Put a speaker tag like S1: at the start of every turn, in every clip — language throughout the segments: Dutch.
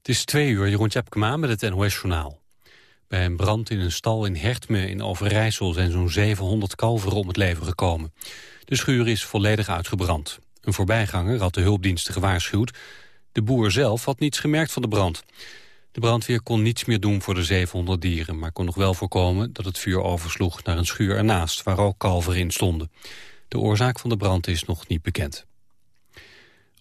S1: Het is twee uur, Jeroen Tjepkema met het NOS-journaal. Bij een brand in een stal in Hertme in Overijssel zijn zo'n 700 kalveren om het leven gekomen. De schuur is volledig uitgebrand. Een voorbijganger had de hulpdiensten gewaarschuwd. De boer zelf had niets gemerkt van de brand. De brandweer kon niets meer doen voor de 700 dieren... maar kon nog wel voorkomen dat het vuur oversloeg naar een schuur ernaast... waar ook kalveren in stonden. De oorzaak van de brand is nog niet bekend.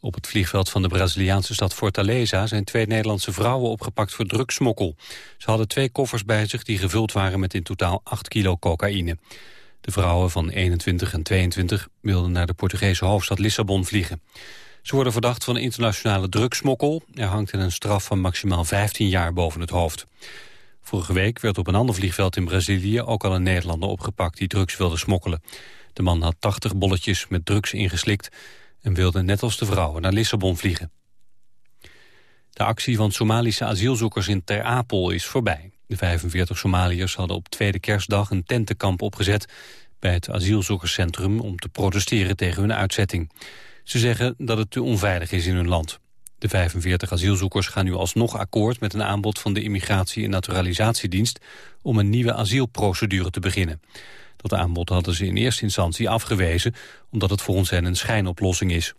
S1: Op het vliegveld van de Braziliaanse stad Fortaleza zijn twee Nederlandse vrouwen opgepakt voor drugsmokkel. Ze hadden twee koffers bij zich die gevuld waren met in totaal 8 kilo cocaïne. De vrouwen van 21 en 22 wilden naar de Portugese hoofdstad Lissabon vliegen. Ze worden verdacht van internationale drugsmokkel. Er hangt een straf van maximaal 15 jaar boven het hoofd. Vorige week werd op een ander vliegveld in Brazilië ook al een Nederlander opgepakt die drugs wilde smokkelen. De man had 80 bolletjes met drugs ingeslikt en wilde net als de vrouwen naar Lissabon vliegen. De actie van Somalische asielzoekers in Ter Apel is voorbij. De 45 Somaliërs hadden op tweede kerstdag een tentenkamp opgezet bij het asielzoekerscentrum om te protesteren tegen hun uitzetting. Ze zeggen dat het te onveilig is in hun land. De 45 asielzoekers gaan nu alsnog akkoord met een aanbod van de Immigratie- en Naturalisatiedienst om een nieuwe asielprocedure te beginnen. Dat aanbod hadden ze in eerste instantie afgewezen... omdat het volgens hen een schijnoplossing is.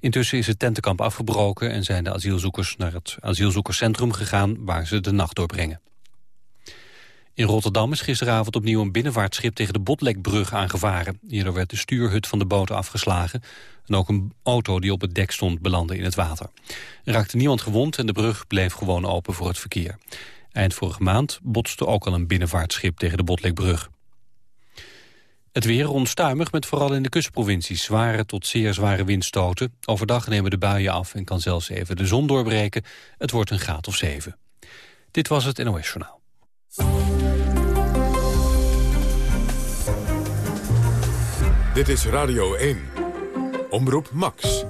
S1: Intussen is het tentenkamp afgebroken... en zijn de asielzoekers naar het asielzoekerscentrum gegaan... waar ze de nacht doorbrengen. In Rotterdam is gisteravond opnieuw een binnenvaartschip tegen de Botlekbrug aangevaren. Hierdoor werd de stuurhut van de boot afgeslagen. En ook een auto die op het dek stond belandde in het water. Er raakte niemand gewond en de brug bleef gewoon open voor het verkeer. Eind vorige maand botste ook al een binnenvaartschip tegen de Botlekbrug. Het weer onstuimig met vooral in de kustprovincies zware tot zeer zware windstoten. Overdag nemen de buien af en kan zelfs even de zon doorbreken. Het wordt een graad of zeven. Dit was het NOS Journaal.
S2: Dit is Radio 1. Omroep Max.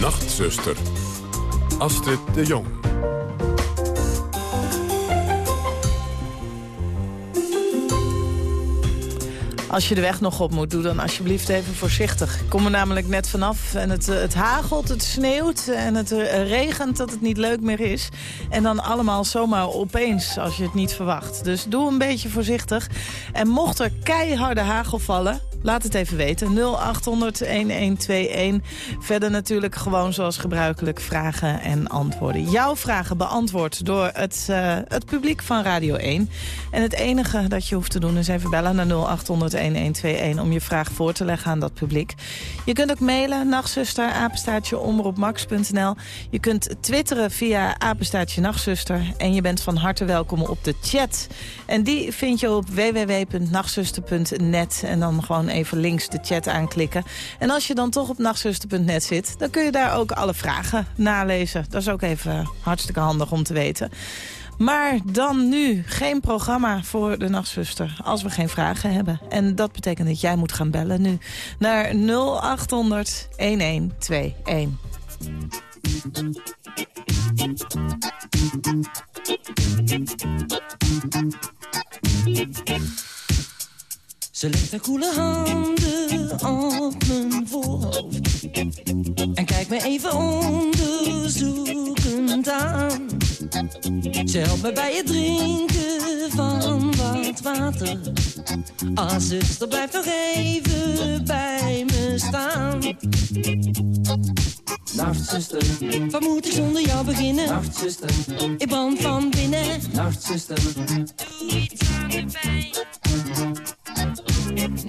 S2: Nachtzuster. Astrid de Jong.
S3: Als je de weg nog op moet, doe dan alsjeblieft even voorzichtig. Ik kom er namelijk net vanaf en het, eh, het hagelt, het sneeuwt en het eh, regent dat het niet leuk meer is. En dan allemaal zomaar opeens als je het niet verwacht. Dus doe een beetje voorzichtig. En mocht er keiharde hagel vallen, Laat het even weten. 0800-1121. Verder natuurlijk gewoon zoals gebruikelijk vragen en antwoorden. Jouw vragen beantwoord door het, uh, het publiek van Radio 1. En het enige dat je hoeft te doen is even bellen naar 0800-1121... om je vraag voor te leggen aan dat publiek. Je kunt ook mailen, nachtzuster, omroepmax.nl. Je kunt twitteren via apenstaartje nachtzuster. En je bent van harte welkom op de chat. En die vind je op www.nachtzuster.net. En dan gewoon even links de chat aanklikken. En als je dan toch op nachtzuster.net zit... dan kun je daar ook alle vragen nalezen. Dat is ook even hartstikke handig om te weten. Maar dan nu geen programma voor de nachtzuster als we geen vragen hebben. En dat betekent dat jij moet gaan bellen nu naar 0800 1121.
S4: Ze legt haar koele handen op mijn voorhoofd En kijkt me even onderzoekend aan Ze helpt me bij het drinken van wat water Ah, zuster, blijf nog even bij me staan Nacht, zuster. Wat moet ik zonder jou beginnen? Nacht, zuster. Ik brand van binnen. Nacht, zuster. Doe iets aan de pijn.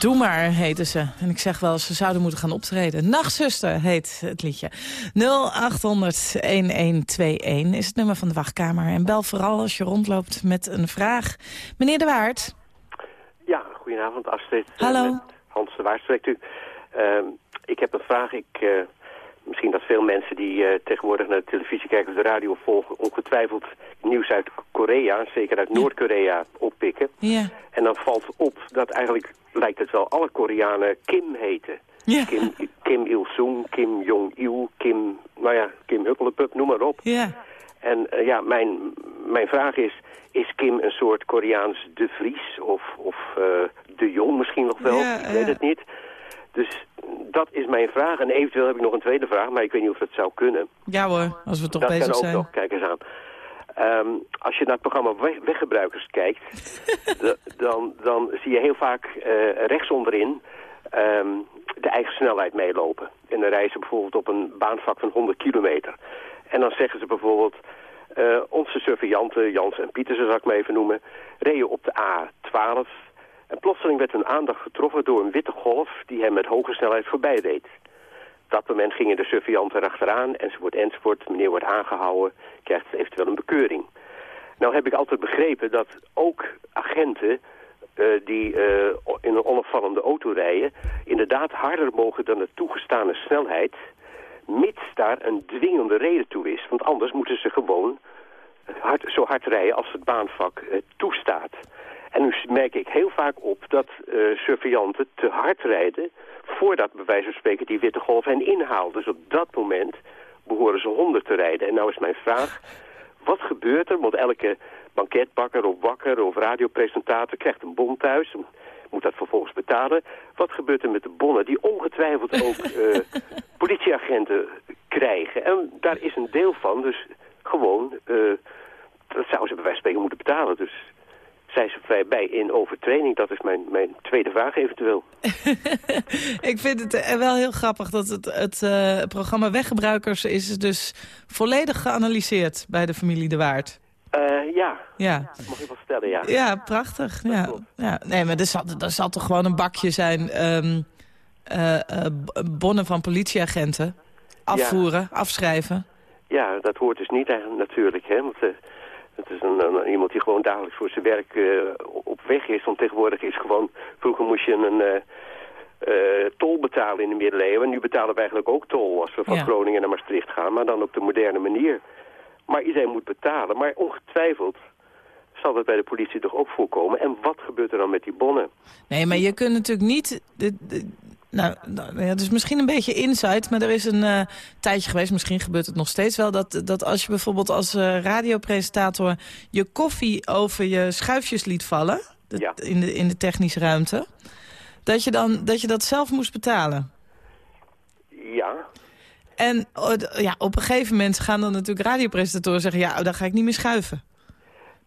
S3: Doe maar, heten ze. En ik zeg wel, ze zouden moeten gaan optreden. Nachtzuster heet het liedje. 0800-1121 is het nummer van de wachtkamer. En bel vooral als je rondloopt met een vraag. Meneer De Waard.
S5: Ja, goedenavond Astrid.
S3: Hallo.
S5: Eh, met Hans de Waard spreekt u. Ehm, ik heb een vraag. Ik, eh, misschien dat veel mensen die eh, tegenwoordig naar de televisie kijken of de radio volgen... ongetwijfeld nieuws uit Korea, zeker uit Noord-Korea, oppikken.
S3: Ja.
S5: En dan valt op dat eigenlijk lijkt het wel alle Koreanen Kim heten.
S3: Ja.
S5: Kim, Kim Il-sung, Kim Jong-il, Kim, nou ja, Kim Huppelepup, noem maar op.
S3: Ja.
S5: En eh, ja, mijn, mijn vraag is, is Kim een soort Koreaans De Vries of, of eh, De Jong misschien nog wel?
S3: Ja,
S5: ik weet het niet. Dus dat is mijn vraag. En eventueel heb ik nog een tweede vraag, maar ik weet niet of dat zou kunnen.
S3: Ja hoor, als we toch
S5: dat
S3: bezig
S5: kan ook
S3: zijn.
S5: nog, kijk eens aan. Ehm, als je naar het programma Weg- Weggebruikers kijkt, dan, dan zie je heel vaak eh, rechts onderin ehm, de eigen snelheid meelopen. En dan rijden ze bijvoorbeeld op een baanvak van 100 kilometer. En dan zeggen ze bijvoorbeeld, eh, onze surveillanten, Jans en Pietersen zal ik maar even noemen, reden op de A12. En plotseling werd hun aandacht getroffen door een witte golf die hem met hoge snelheid voorbij reed. Op dat moment gingen de surveillanten erachteraan, enzovoort, enzovoort. Meneer wordt aangehouden, krijgt eventueel een bekeuring. Nou heb ik altijd begrepen dat ook agenten eh, die eh, in een onopvallende auto rijden... inderdaad harder mogen dan de toegestane snelheid... mits daar een dwingende reden toe is. Want anders moeten ze gewoon hard, zo hard rijden als het baanvak eh, toestaat. En nu merk ik heel vaak op dat eh surveillanten te hard rijden... voordat bij wijze van spreken die witte golf hen inhaalt. Dus op dat moment behoren ze 100 te rijden. En nou is mijn vraag, wat gebeurt er? Want elke banketbakker of bakker of radiopresentator krijgt een bon thuis... moet dat vervolgens betalen. Wat gebeurt er met de bonnen die ongetwijfeld ook eh, politieagenten krijgen? En daar is een deel van, dus gewoon... eh, dat zouden ze bij wijze van spreken moeten betalen. Dus zijn ze bij in overtraining? Dat is mijn, mijn tweede vraag eventueel.
S3: Ik vind het eh, wel heel grappig dat het, het eh, programma Weggebruikers is dus volledig geanalyseerd bij de familie De Waard.
S5: Eh, ja,
S3: Ja,
S5: dat mag ik wel stellen, ja.
S3: ja prachtig. Ja.
S5: klopt.
S3: Ja. Nee, maar er zal, er toch gewoon een bakje zijn ehm, eh, eh, bonnen van politieagenten. Afvoeren, afschrijven.
S5: Ja, dat hoort dus niet eigenlijk natuurlijk, hè. Want het is een, een- iemand die gewoon dagelijks voor zijn werk eh, op weg is. Want tegenwoordig is gewoon... Vroeger moest je een eh, eh, tol betalen in de middeleeuwen. En nu betalen we eigenlijk ook tol als we van
S3: Ja.
S5: Groningen naar Maastricht gaan. Maar dan op de moderne manier. Maar iedereen moet betalen. Maar ongetwijfeld zal dat bij de politie toch ook voorkomen. En wat gebeurt er dan met die bonnen?
S3: Nee, maar je kunt natuurlijk niet... De, de- nou, nou, ja, het is misschien een beetje insight, maar er is een eh, tijdje geweest, misschien gebeurt het nog steeds wel, dat, dat als je bijvoorbeeld als eh, radiopresentator je koffie over je schuifjes liet vallen, de-
S5: Ja.
S3: in, de, in de technische ruimte, dat je, dan, dat je dat zelf moest betalen.
S5: Ja,
S3: En oh, ja, op een gegeven moment gaan dan natuurlijk radiopresentatoren zeggen... ja, dan ga ik niet meer schuiven.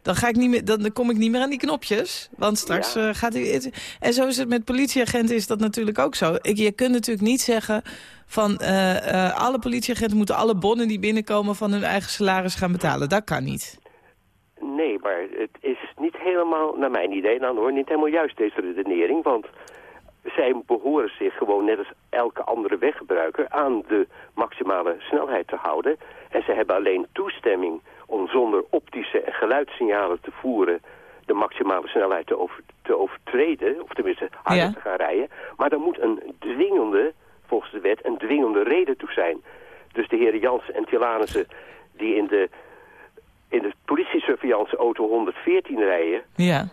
S3: Dan, ga ik niet meer, dan, kom ik niet meer aan die knopjes. Want straks
S5: Ja.
S3: eh, gaat hij... En zo is het met politieagenten is dat natuurlijk ook zo. Ik, je kunt natuurlijk niet zeggen van... eh, eh, alle politieagenten moeten alle bonnen die binnenkomen... van hun eigen salaris gaan betalen. Dat kan niet.
S5: nee, maar het is niet helemaal, naar mijn idee dan hoor, niet helemaal juist deze redenering. Want zij behoren zich gewoon net als elke andere weggebruiker aan de maximale snelheid te houden. En ze hebben alleen toestemming om zonder optische en geluidssignalen te voeren de maximale snelheid te, over, te overtreden, of tenminste harder
S3: Ja.
S5: te gaan rijden. Maar er moet een dwingende, volgens de wet, een dwingende reden toe zijn. Dus de heren Jansen en Tilanissen die in de, in de politiesurveillance auto 114 rijden...
S3: Ja.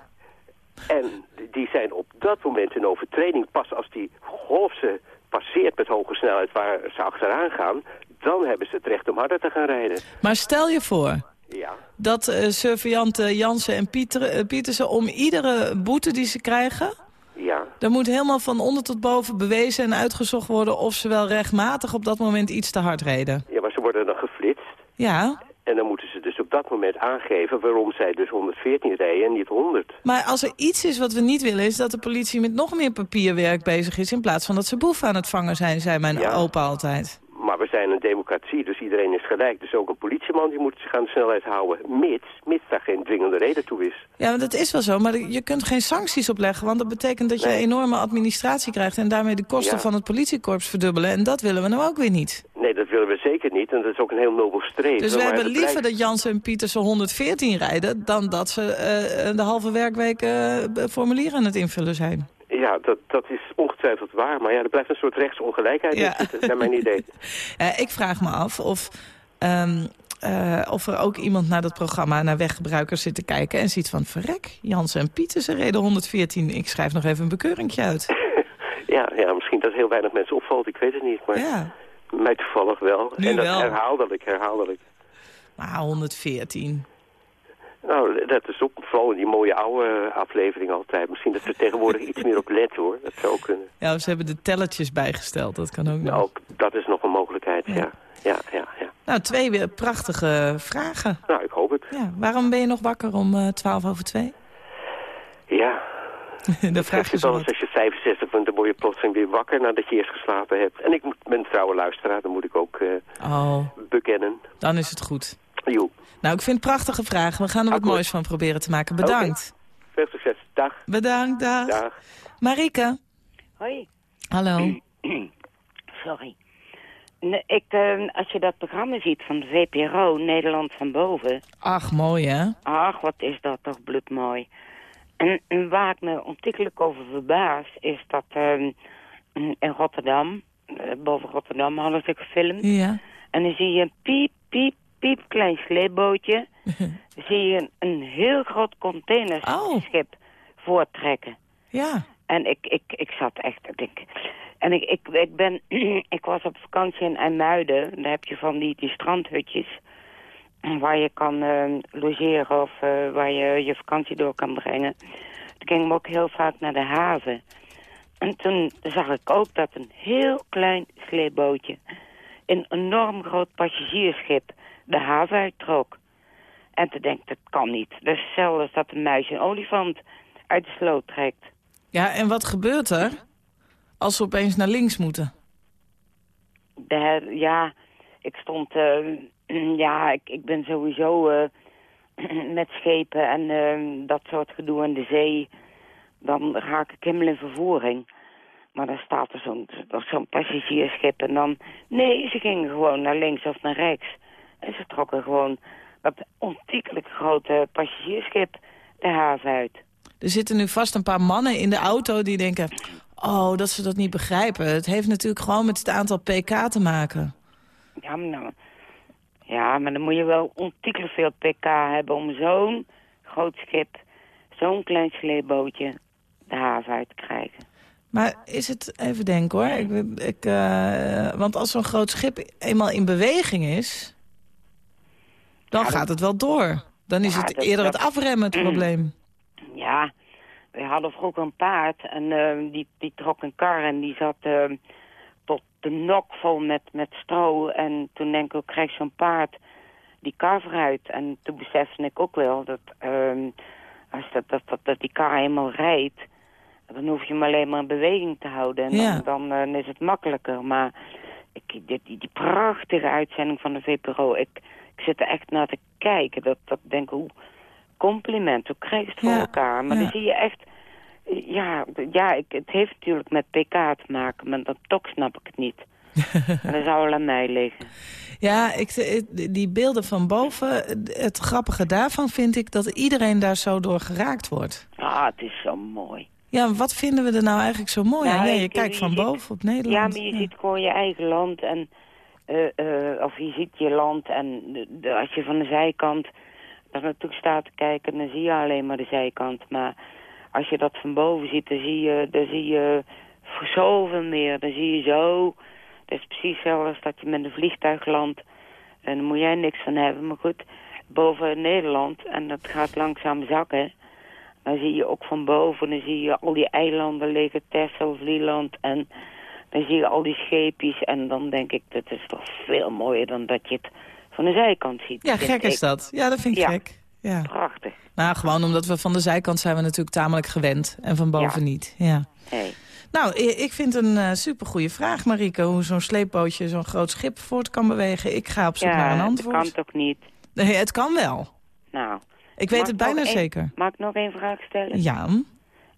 S5: En die zijn op dat moment in overtreding. Pas als die golf ze passeert met hoge snelheid waar ze achteraan gaan... dan hebben ze het recht om harder te gaan rijden.
S3: Maar stel je voor
S5: Ja,
S3: dat eh surveillanten Jansen en Pieter, eh, Pietersen... om iedere boete die ze krijgen...
S5: ja.
S3: Er moet helemaal van onder tot boven bewezen en uitgezocht worden... of ze wel rechtmatig op dat moment iets te hard reden.
S5: Ja, maar ze worden dan geflitst.
S3: Ja,
S5: En dan moeten ze dus op dat moment aangeven waarom zij dus 114 rijden en niet 100.
S3: maar als er iets is wat we niet willen... is dat de politie met nog meer papierwerk bezig is... in plaats van dat ze boeven aan het vangen zijn, zei mijn
S5: Ja.
S3: opa altijd.
S5: We zijn een democratie, dus iedereen is gelijk. Dus ook een politieman die moet zich aan de snelheid houden. Mits, mits daar geen dwingende reden toe is.
S3: Ja, maar dat is wel zo, maar je kunt geen sancties opleggen... want dat betekent dat je
S5: Nee.
S3: enorme administratie krijgt... en daarmee de kosten
S5: Ja.
S3: van het politiekorps verdubbelen. En dat willen we nou ook weer niet.
S5: Nee, dat willen we zeker niet. En dat is ook een heel nobel streven.
S3: Dus we hebben liever dat Jansen en Pietersen 114 rijden... dan dat ze eh, de halve werkweek eh, formulieren aan het invullen zijn.
S5: Ja, dat, dat is ongetwijfeld waar. Maar ja, er blijft een soort rechtsongelijkheid
S3: Ja.
S5: zitten, naar mijn idee.
S3: Eh, ik vraag me af of, ehm, eh, of er ook iemand naar dat programma, naar weggebruikers zit te kijken... en ziet van, verrek, Jansen en Pietersen reden 114. Ik schrijf nog even een bekeuringje uit.
S5: Ja, ja, misschien dat heel weinig mensen opvalt, ik weet het niet. Maar
S3: Ja,
S5: mij toevallig wel.
S3: Nu
S5: en dat
S3: wel.
S5: herhaaldelijk, herhaaldelijk.
S3: maar 114.
S5: Nou, dat is ook vooral in die mooie oude aflevering altijd. Misschien dat ze tegenwoordig iets meer op letten, hoor. Dat zou kunnen.
S3: Ja, ze hebben de tellertjes bijgesteld, dat kan ook.
S5: Nou, dat is nog een mogelijkheid, ja. Ja, ja, ja.
S3: Nou, twee weer prachtige vragen.
S5: Nou, ik hoop het.
S3: Ja, waarom ben je nog wakker om eh 12 over 2?
S5: Ja,
S3: Dan vraag je
S5: wel eens als je 65 bent, dan word je plotseling weer wakker nadat je eerst geslapen hebt. En ik ben trouwe luisteraar, dat moet ik ook eh,
S3: Oh,
S5: bekennen.
S3: dan is het goed. Nou, ik vind het prachtige vragen. We gaan er wat
S5: Akkoord.
S3: moois van proberen te maken. Bedankt.
S5: veel succes. Dag.
S3: Bedankt, dag.
S5: Dag.
S3: Marike.
S6: Hoi,
S3: Hallo.
S6: sorry. Nee, ik, eh, als je dat programma ziet van de VPRO, Nederland van Boven...
S3: Ach, mooi hè?
S6: Ach, wat is dat toch bloedmooi. En, en waar ik me ontiegelijk over verbaas, is dat ehm, in Rotterdam... eh, boven Rotterdam hadden ze gefilmd.
S3: Ja.
S6: En dan zie je een piep, piep, piep klein sleepbootje. zie je een, een heel groot containerschip voortrekken.
S3: Ja.
S6: En ik, ik, ik zat echt, ik denk... En ik, ik, ik ben, ik was op vakantie in IJmuiden. Daar heb je van die, die strandhutjes. Waar je kan eh, logeren of eh, waar je je vakantie door kan brengen. Toen ging ik ook heel vaak naar de haven. En toen zag ik ook dat een heel klein sleepbootje... een enorm groot passagiersschip de haven uittrok. En toen denk ik, dat kan niet. Dat is hetzelfde als dat een muis een olifant uit de sloot trekt.
S3: Ja, en wat gebeurt er als ze opeens naar links moeten?
S6: De, ja, ik stond... eh, ja, ik, ik ben sowieso eh, met schepen en eh, dat soort gedoe in de zee. Dan raak ik helemaal in vervoering. Maar dan staat er zo'n zo'n passagiersschip en dan... Nee, ze gingen gewoon naar links of naar rechts. En ze trokken gewoon dat ontiegelijk grote passagiersschip de haven uit.
S3: Er zitten nu vast een paar mannen in de auto die denken... oh, dat ze dat niet begrijpen. Het heeft natuurlijk gewoon met het aantal pk te maken.
S6: Ja, maar nou... Ja, maar dan moet je wel ontiegelijk veel pk hebben om zo'n groot schip, zo'n klein sleepbootje, de haven uit te krijgen.
S3: Maar is het, even denken hoor, ik, ik, eh, want als zo'n groot schip eenmaal in beweging is, dan
S6: Ja, dat-
S3: gaat het wel door. Dan is
S6: Ja,
S3: het eerder
S6: dat-
S3: het afremmen het probleem.
S6: Ja, we hadden vroeger een paard en eh, die, die trok een kar en die zat eh, tot de nok vol met, met stro. En toen denk ik, hoe krijg zo'n paard die kar vooruit? En toen besefte ik ook wel dat ehm, als dat, dat, dat, dat die kar eenmaal rijdt, dan hoef je hem alleen maar in beweging te houden. En
S3: Ja.
S6: dan, dan eh, is het makkelijker. Maar ik, die, die, die prachtige uitzending van de VPRO, ik, ik zit er echt naar te kijken. Dat, dat denk ik, hoe compliment, hoe krijg je het voor
S3: Ja,
S6: elkaar? Maar
S3: ja.
S6: dan zie je echt... Ja, ja ik, het heeft natuurlijk met pk te maken, maar dan toch snap ik het niet. Dat zou wel aan mij liggen.
S3: Ja, ik, eh, die beelden van boven, het grappige daarvan vind ik dat iedereen daar zo door geraakt wordt.
S6: Ah, het is zo mooi.
S3: Ja, wat vinden we er nou eigenlijk zo mooi aan?
S6: Nou,
S3: Ja, je kijkt van
S6: ziet-
S3: boven op Nederland.
S6: Ja, maar je ziet gewoon je eigen land en... eh, eh, of je ziet je land en de- als je van de zijkant daar naartoe staat te kijken, dan zie je alleen maar de zijkant. Maar als je dat van boven ziet, dan zie je, dan zie je zoveel meer. Dan zie je zo... Het is precies zoals dat je met een vliegtuig landt. En daar moet jij niks van hebben. Maar goed, boven Nederland, en dat gaat langzaam zakken... Dan zie je ook van boven, dan zie je al die eilanden liggen, Texel, Vlieland. En dan zie je al die scheepjes. En dan denk ik, dat is toch veel mooier dan dat je het van de zijkant ziet.
S3: Ja, gek is dat. Ja, dat vind ik
S6: Ja.
S3: gek. Ja.
S6: Prachtig.
S3: Nou, gewoon omdat we van de zijkant zijn we natuurlijk tamelijk gewend. En van boven
S6: Ja.
S3: niet. Ja.
S6: Hey.
S3: Nou, ik vind een eh supergoeie vraag, Marieke. Hoe zo'n sleepbootje zo'n groot schip voort kan bewegen. Ik ga op zoek naar een
S6: Ja, dat
S3: antwoord.
S6: kan toch niet?
S3: Nee, het kan wel.
S6: Nou.
S3: Ik weet het bijna zeker.
S6: Mag ik nog één vraag stellen?
S3: Ja.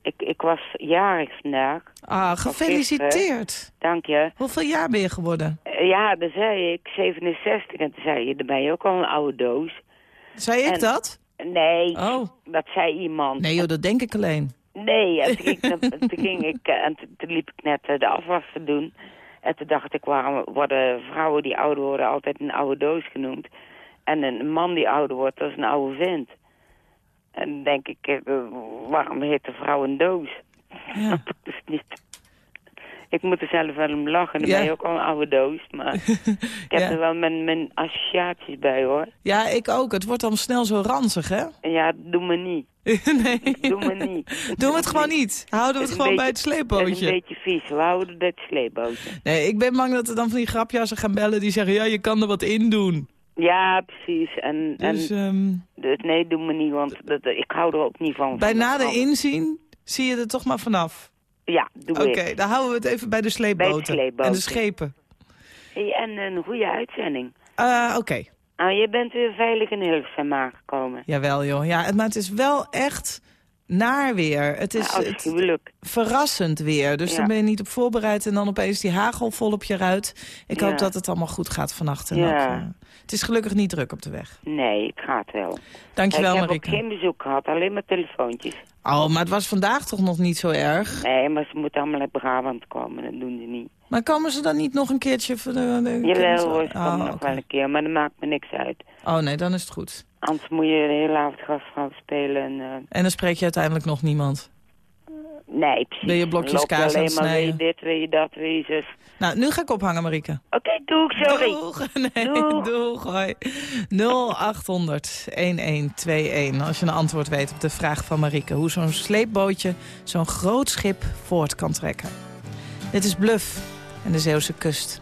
S6: Ik, ik was jarig vandaag.
S3: Ah, gefeliciteerd.
S6: Dank je.
S3: Hoeveel jaar ben je geworden?
S6: Eh, ja, dan zei ik 67 en toen zei je, dan ben je ook al een oude doos.
S3: Zei ik dat?
S6: Nee,
S3: Oh.
S6: dat zei iemand.
S3: Nee joh, dat denk ik alleen.
S6: Nee, en toen, ging, ik- toen ging ik, eh, en toen, toen liep ik net eh, de afwas te doen. En toen dacht ik, waarom worden vrouwen die ouder worden altijd een oude doos genoemd? En een man die ouder wordt, dat is een oude vent. En dan denk ik, eh, waarom heet de vrouw een doos?
S3: Ja.
S6: dat is niet... Ik moet er zelf wel om lachen, dan
S3: Ja.
S6: ben je ook al een oude doos. Maar ik heb
S3: Ja.
S6: er wel mijn, mijn associaties bij, hoor.
S3: ja, ik ook. Het wordt dan snel zo ranzig, hè?
S6: Ja, doe me niet.
S3: nee.
S6: Doe me niet.
S3: Doen we het gewoon niet. Houden we
S6: Het
S3: het gewoon bij het
S6: beetje- Het is
S3: sleepbootje.
S6: een beetje vies. We houden dit sleepbootje.
S3: Nee, ik ben bang dat er dan van die grapjassen gaan bellen die zeggen... ja, je kan er wat in doen.
S6: Ja, precies. En,
S3: Dus
S6: en
S3: ehm,
S6: dus nee, doe me niet, want dat, ik hou er ook niet van.
S3: bij nader inzien zie je er toch maar vanaf.
S6: Ja, doe
S3: Oké, dan houden we het even bij de sleepboten.
S6: sleepboten.
S3: En de schepen.
S6: En een goede uitzending.
S3: Ah, Oké,
S6: Nou, je bent weer veilig in Hilversum aangekomen.
S3: jawel joh. Ja, maar het is wel echt naar weer. Het is
S6: Ja,
S3: het, verrassend weer. Dus
S6: Ja.
S3: dan ben je niet op voorbereid en dan opeens die hagel vol op je ruit. Ik
S6: Ja.
S3: hoop dat het allemaal goed gaat vannacht. En
S6: Ja.
S3: ook, eh, het is gelukkig niet druk op de weg.
S6: Nee, het gaat wel.
S3: Dankjewel,
S6: ik heb ook geen bezoek gehad, alleen maar telefoontjes.
S3: Oh, maar het was vandaag toch nog niet zo erg?
S6: Nee, maar ze moeten allemaal uit Brabant komen, dat doen ze niet.
S3: Maar komen ze dan niet nog een keertje... Voor de, de,
S6: Jawel hoor, ze
S3: oh,
S6: komen nog wel een keer, maar dat maakt me niks uit.
S3: oh nee, dan is het goed.
S6: Anders moet je de hele avond gastvrouw spelen en... eh,
S3: En dan spreek je uiteindelijk nog niemand.
S6: Nee, precies.
S3: Ben je blokjes kaas aan
S6: alleen
S3: het
S6: maar wil je
S3: snijden?
S6: dit, wil je dat, wil je zus.
S3: Nou, nu ga ik ophangen, Marieke.
S6: Oké, doe ik, sorry.
S3: Doeg. Nee,
S6: Doeg.
S3: doeg. Hoi. 0800 1121. Als je een antwoord weet op de vraag van Marieke. Hoe zo'n sleepbootje zo'n groot schip voort kan trekken. Dit is Bluff en de Zeeuwse kust.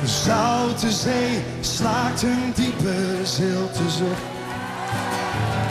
S7: De Zoute zee slaakt een diepe zilte zucht.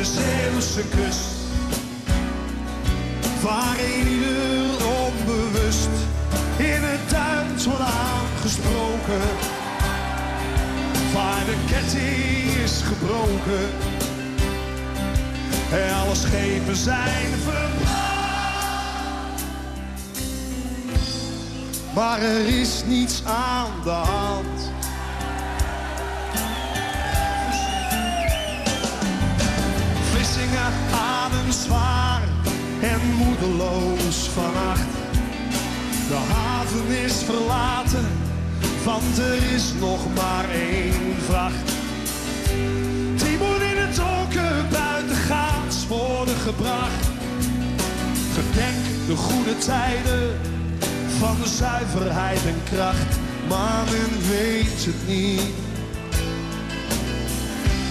S7: De Zeeuwse kust. Waar ieder onbewust in het Duits wordt aangesproken. Waar de ketting is gebroken. En alle schepen zijn verbrand. Maar er is niets aan de hand. Vlissingen adem zwaar en moedeloos vannacht. De haven is verlaten, want er is nog maar één vracht. Moet in het donker buitengaats worden gebracht. Gedenk de goede tijden van zuiverheid en kracht, maar men weet het niet.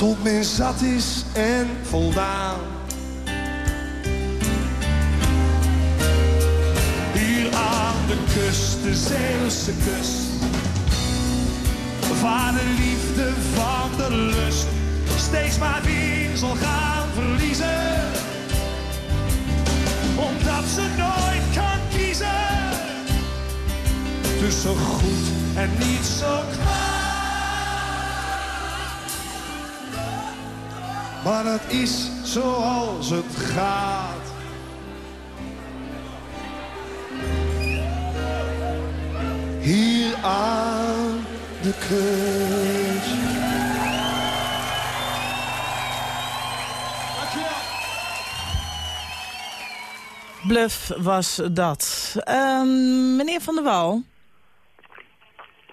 S7: Tot men zat is en voldaan. Hier aan de kust, de Zeeuwse kust. Waar de liefde van de lust steeds maar weer zal gaan verliezen. Omdat ze nooit kan kiezen. Tussen goed en niet zo kwaad. Maar het is zoals het gaat. Hier aan de kust.
S3: Bluff was dat. Ehm, meneer Van der Wal.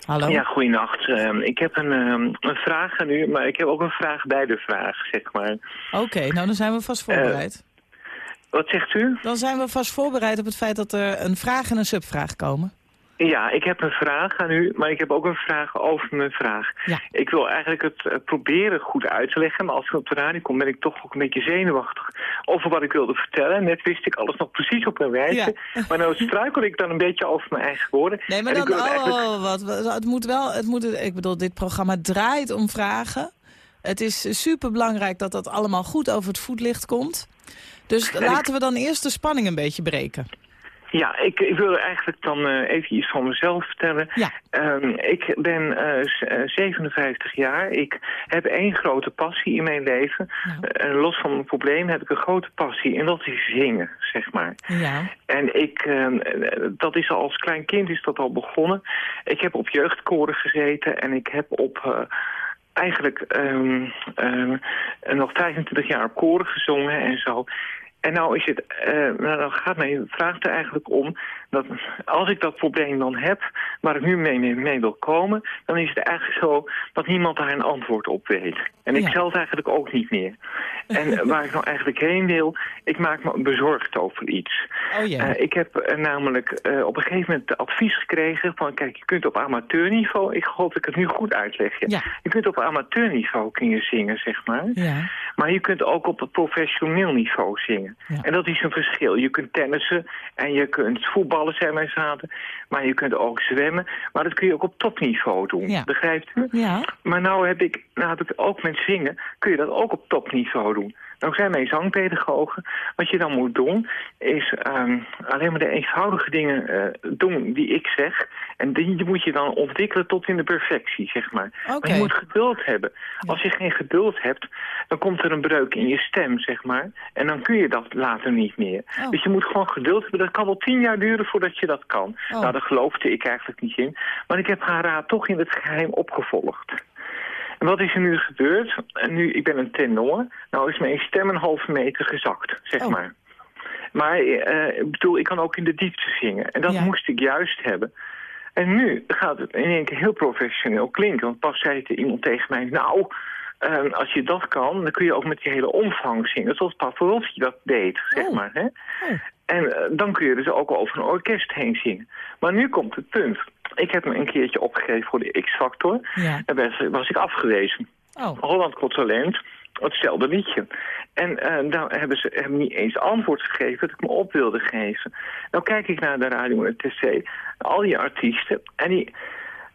S3: Hallo.
S8: Ja, goeienacht. Ehm, ik heb een, ehm, een vraag aan u, maar ik heb ook een vraag bij de vraag, zeg maar.
S3: Oké, nou dan zijn we vast voorbereid.
S8: Wat zegt u?
S3: Dan zijn we vast voorbereid op het feit dat er een vraag en een subvraag komen.
S8: Ja, ik heb een vraag aan u, maar ik heb ook een vraag over mijn vraag.
S3: Ja.
S8: Ik wil eigenlijk het eh, proberen goed uit te leggen, maar als ik op de radio kom ben ik toch ook een beetje zenuwachtig over wat ik wilde vertellen. Net wist ik alles nog precies op mijn wijze, maar nou struikel ik dan een beetje over mijn eigen woorden.
S3: Nee, maar
S8: En
S3: dan, oh,
S8: eigenlijk-
S3: wat, het moet wel, het moet, ik bedoel, dit programma draait om vragen. Het is super belangrijk dat dat allemaal goed over het voetlicht komt. Dus
S8: En ik-
S3: laten we dan eerst de spanning een beetje breken.
S8: Ja, ik, ik wil eigenlijk dan eh, even iets van mezelf vertellen.
S3: Ja.
S8: Ehm, ik ben eh, z- eh, 57 jaar. Ik heb één grote passie in mijn leven. Eh, los van mijn probleem heb ik een grote passie. En dat is zingen, zeg maar.
S3: Ja.
S8: En ik, ehm, eh, dat is al als klein kind is dat al begonnen. Ik heb op jeugdkoren gezeten en ik heb op... eh, Eigenlijk ehm, nog 25 jaar op koren gezongen en zo. En nou is het, eh, nou gaat mijn vraag er eigenlijk om dat als ik dat probleem dan heb, waar ik nu mee, mee wil komen, dan is het eigenlijk zo dat niemand daar een antwoord op weet. En ik
S3: Ja.
S8: zelf eigenlijk ook niet meer. En waar ik nou eigenlijk heen wil, ik maak me bezorgd over iets.
S3: Oh ja.
S8: Eh, ik heb eh, namelijk eh, op een gegeven moment advies gekregen van... kijk, je kunt op amateurniveau... ik hoop dat ik het nu goed uitleg.
S3: Ja.
S8: Je kunt op amateurniveau kun je zingen, zeg maar.
S3: ja.
S8: Maar je kunt ook op het professioneel niveau zingen. En dat is een verschil. Je kunt tennissen en je kunt voetballen, zijn wij zaten. Maar je kunt ook zwemmen. Maar dat kun je ook op topniveau doen.
S3: Ja.
S8: Begrijpt u?
S3: Ja.
S8: Maar nou heb ik, nou heb ik ook met zingen, kun je dat ook op topniveau doen. Nou zijn mijn zangpedagogen. Wat je dan moet doen, is ehm, alleen maar de eenvoudige dingen eh, doen die ik zeg. En die moet je dan ontwikkelen tot in de perfectie, zeg maar.
S3: Oké.
S8: Maar je moet geduld hebben. Als je geen geduld hebt, dan komt er een breuk in je stem, zeg maar. En dan kun je dat later niet meer.
S3: Oh.
S8: Dus je moet gewoon geduld hebben. Dat kan wel tien jaar duren voordat je dat kan.
S3: Oh.
S8: Nou, daar geloofde ik eigenlijk niet in. Maar ik heb haar raad toch in het geheim opgevolgd. En wat is er nu gebeurd? En nu, ik ben een tenor. Nou is mijn stem een halve meter gezakt, zeg
S3: Oh.
S8: maar. Maar eh, ik bedoel, ik kan ook in de diepte zingen. En dat
S3: Ja.
S8: moest ik juist hebben. En nu gaat het in één keer heel professioneel klinken. Want pas zei er iemand tegen mij... Nou, eh, als je dat kan, dan kun je ook met die hele omvang zingen. Zoals Pavarotti dat deed, zeg
S3: Oh.
S8: maar. Hè?
S3: Oh.
S8: En eh, dan kun je dus ook over een orkest heen zingen. Maar nu komt het punt. Ik heb me een keertje opgegeven voor de X-Factor.
S3: Ja.
S8: En was, was ik afgewezen.
S3: Oh.
S8: Holland Talent, hetzelfde liedje. En eh daar hebben ze hebben niet eens antwoord gegeven dat ik me op wilde geven. Nou kijk ik naar de radio en tc, al die artiesten. En die,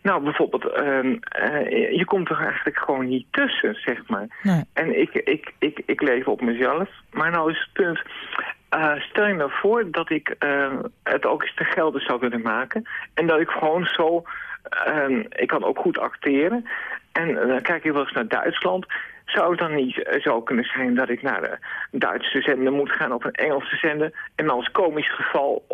S8: nou bijvoorbeeld, ehm, eh, je komt er eigenlijk gewoon niet tussen, zeg maar.
S3: Nee.
S8: En ik, ik, ik, ik leef op mezelf. Maar nou is het punt, eh, stel je nou voor dat ik eh, het ook eens te gelden zou willen maken. En dat ik gewoon zo, eh, ik kan ook goed acteren. En eh, dan kijk ik wel eens naar Duitsland. Zou het dan niet eh, zo kunnen zijn dat ik naar een Duitse zender moet gaan of een Engelse zender... en als komisch geval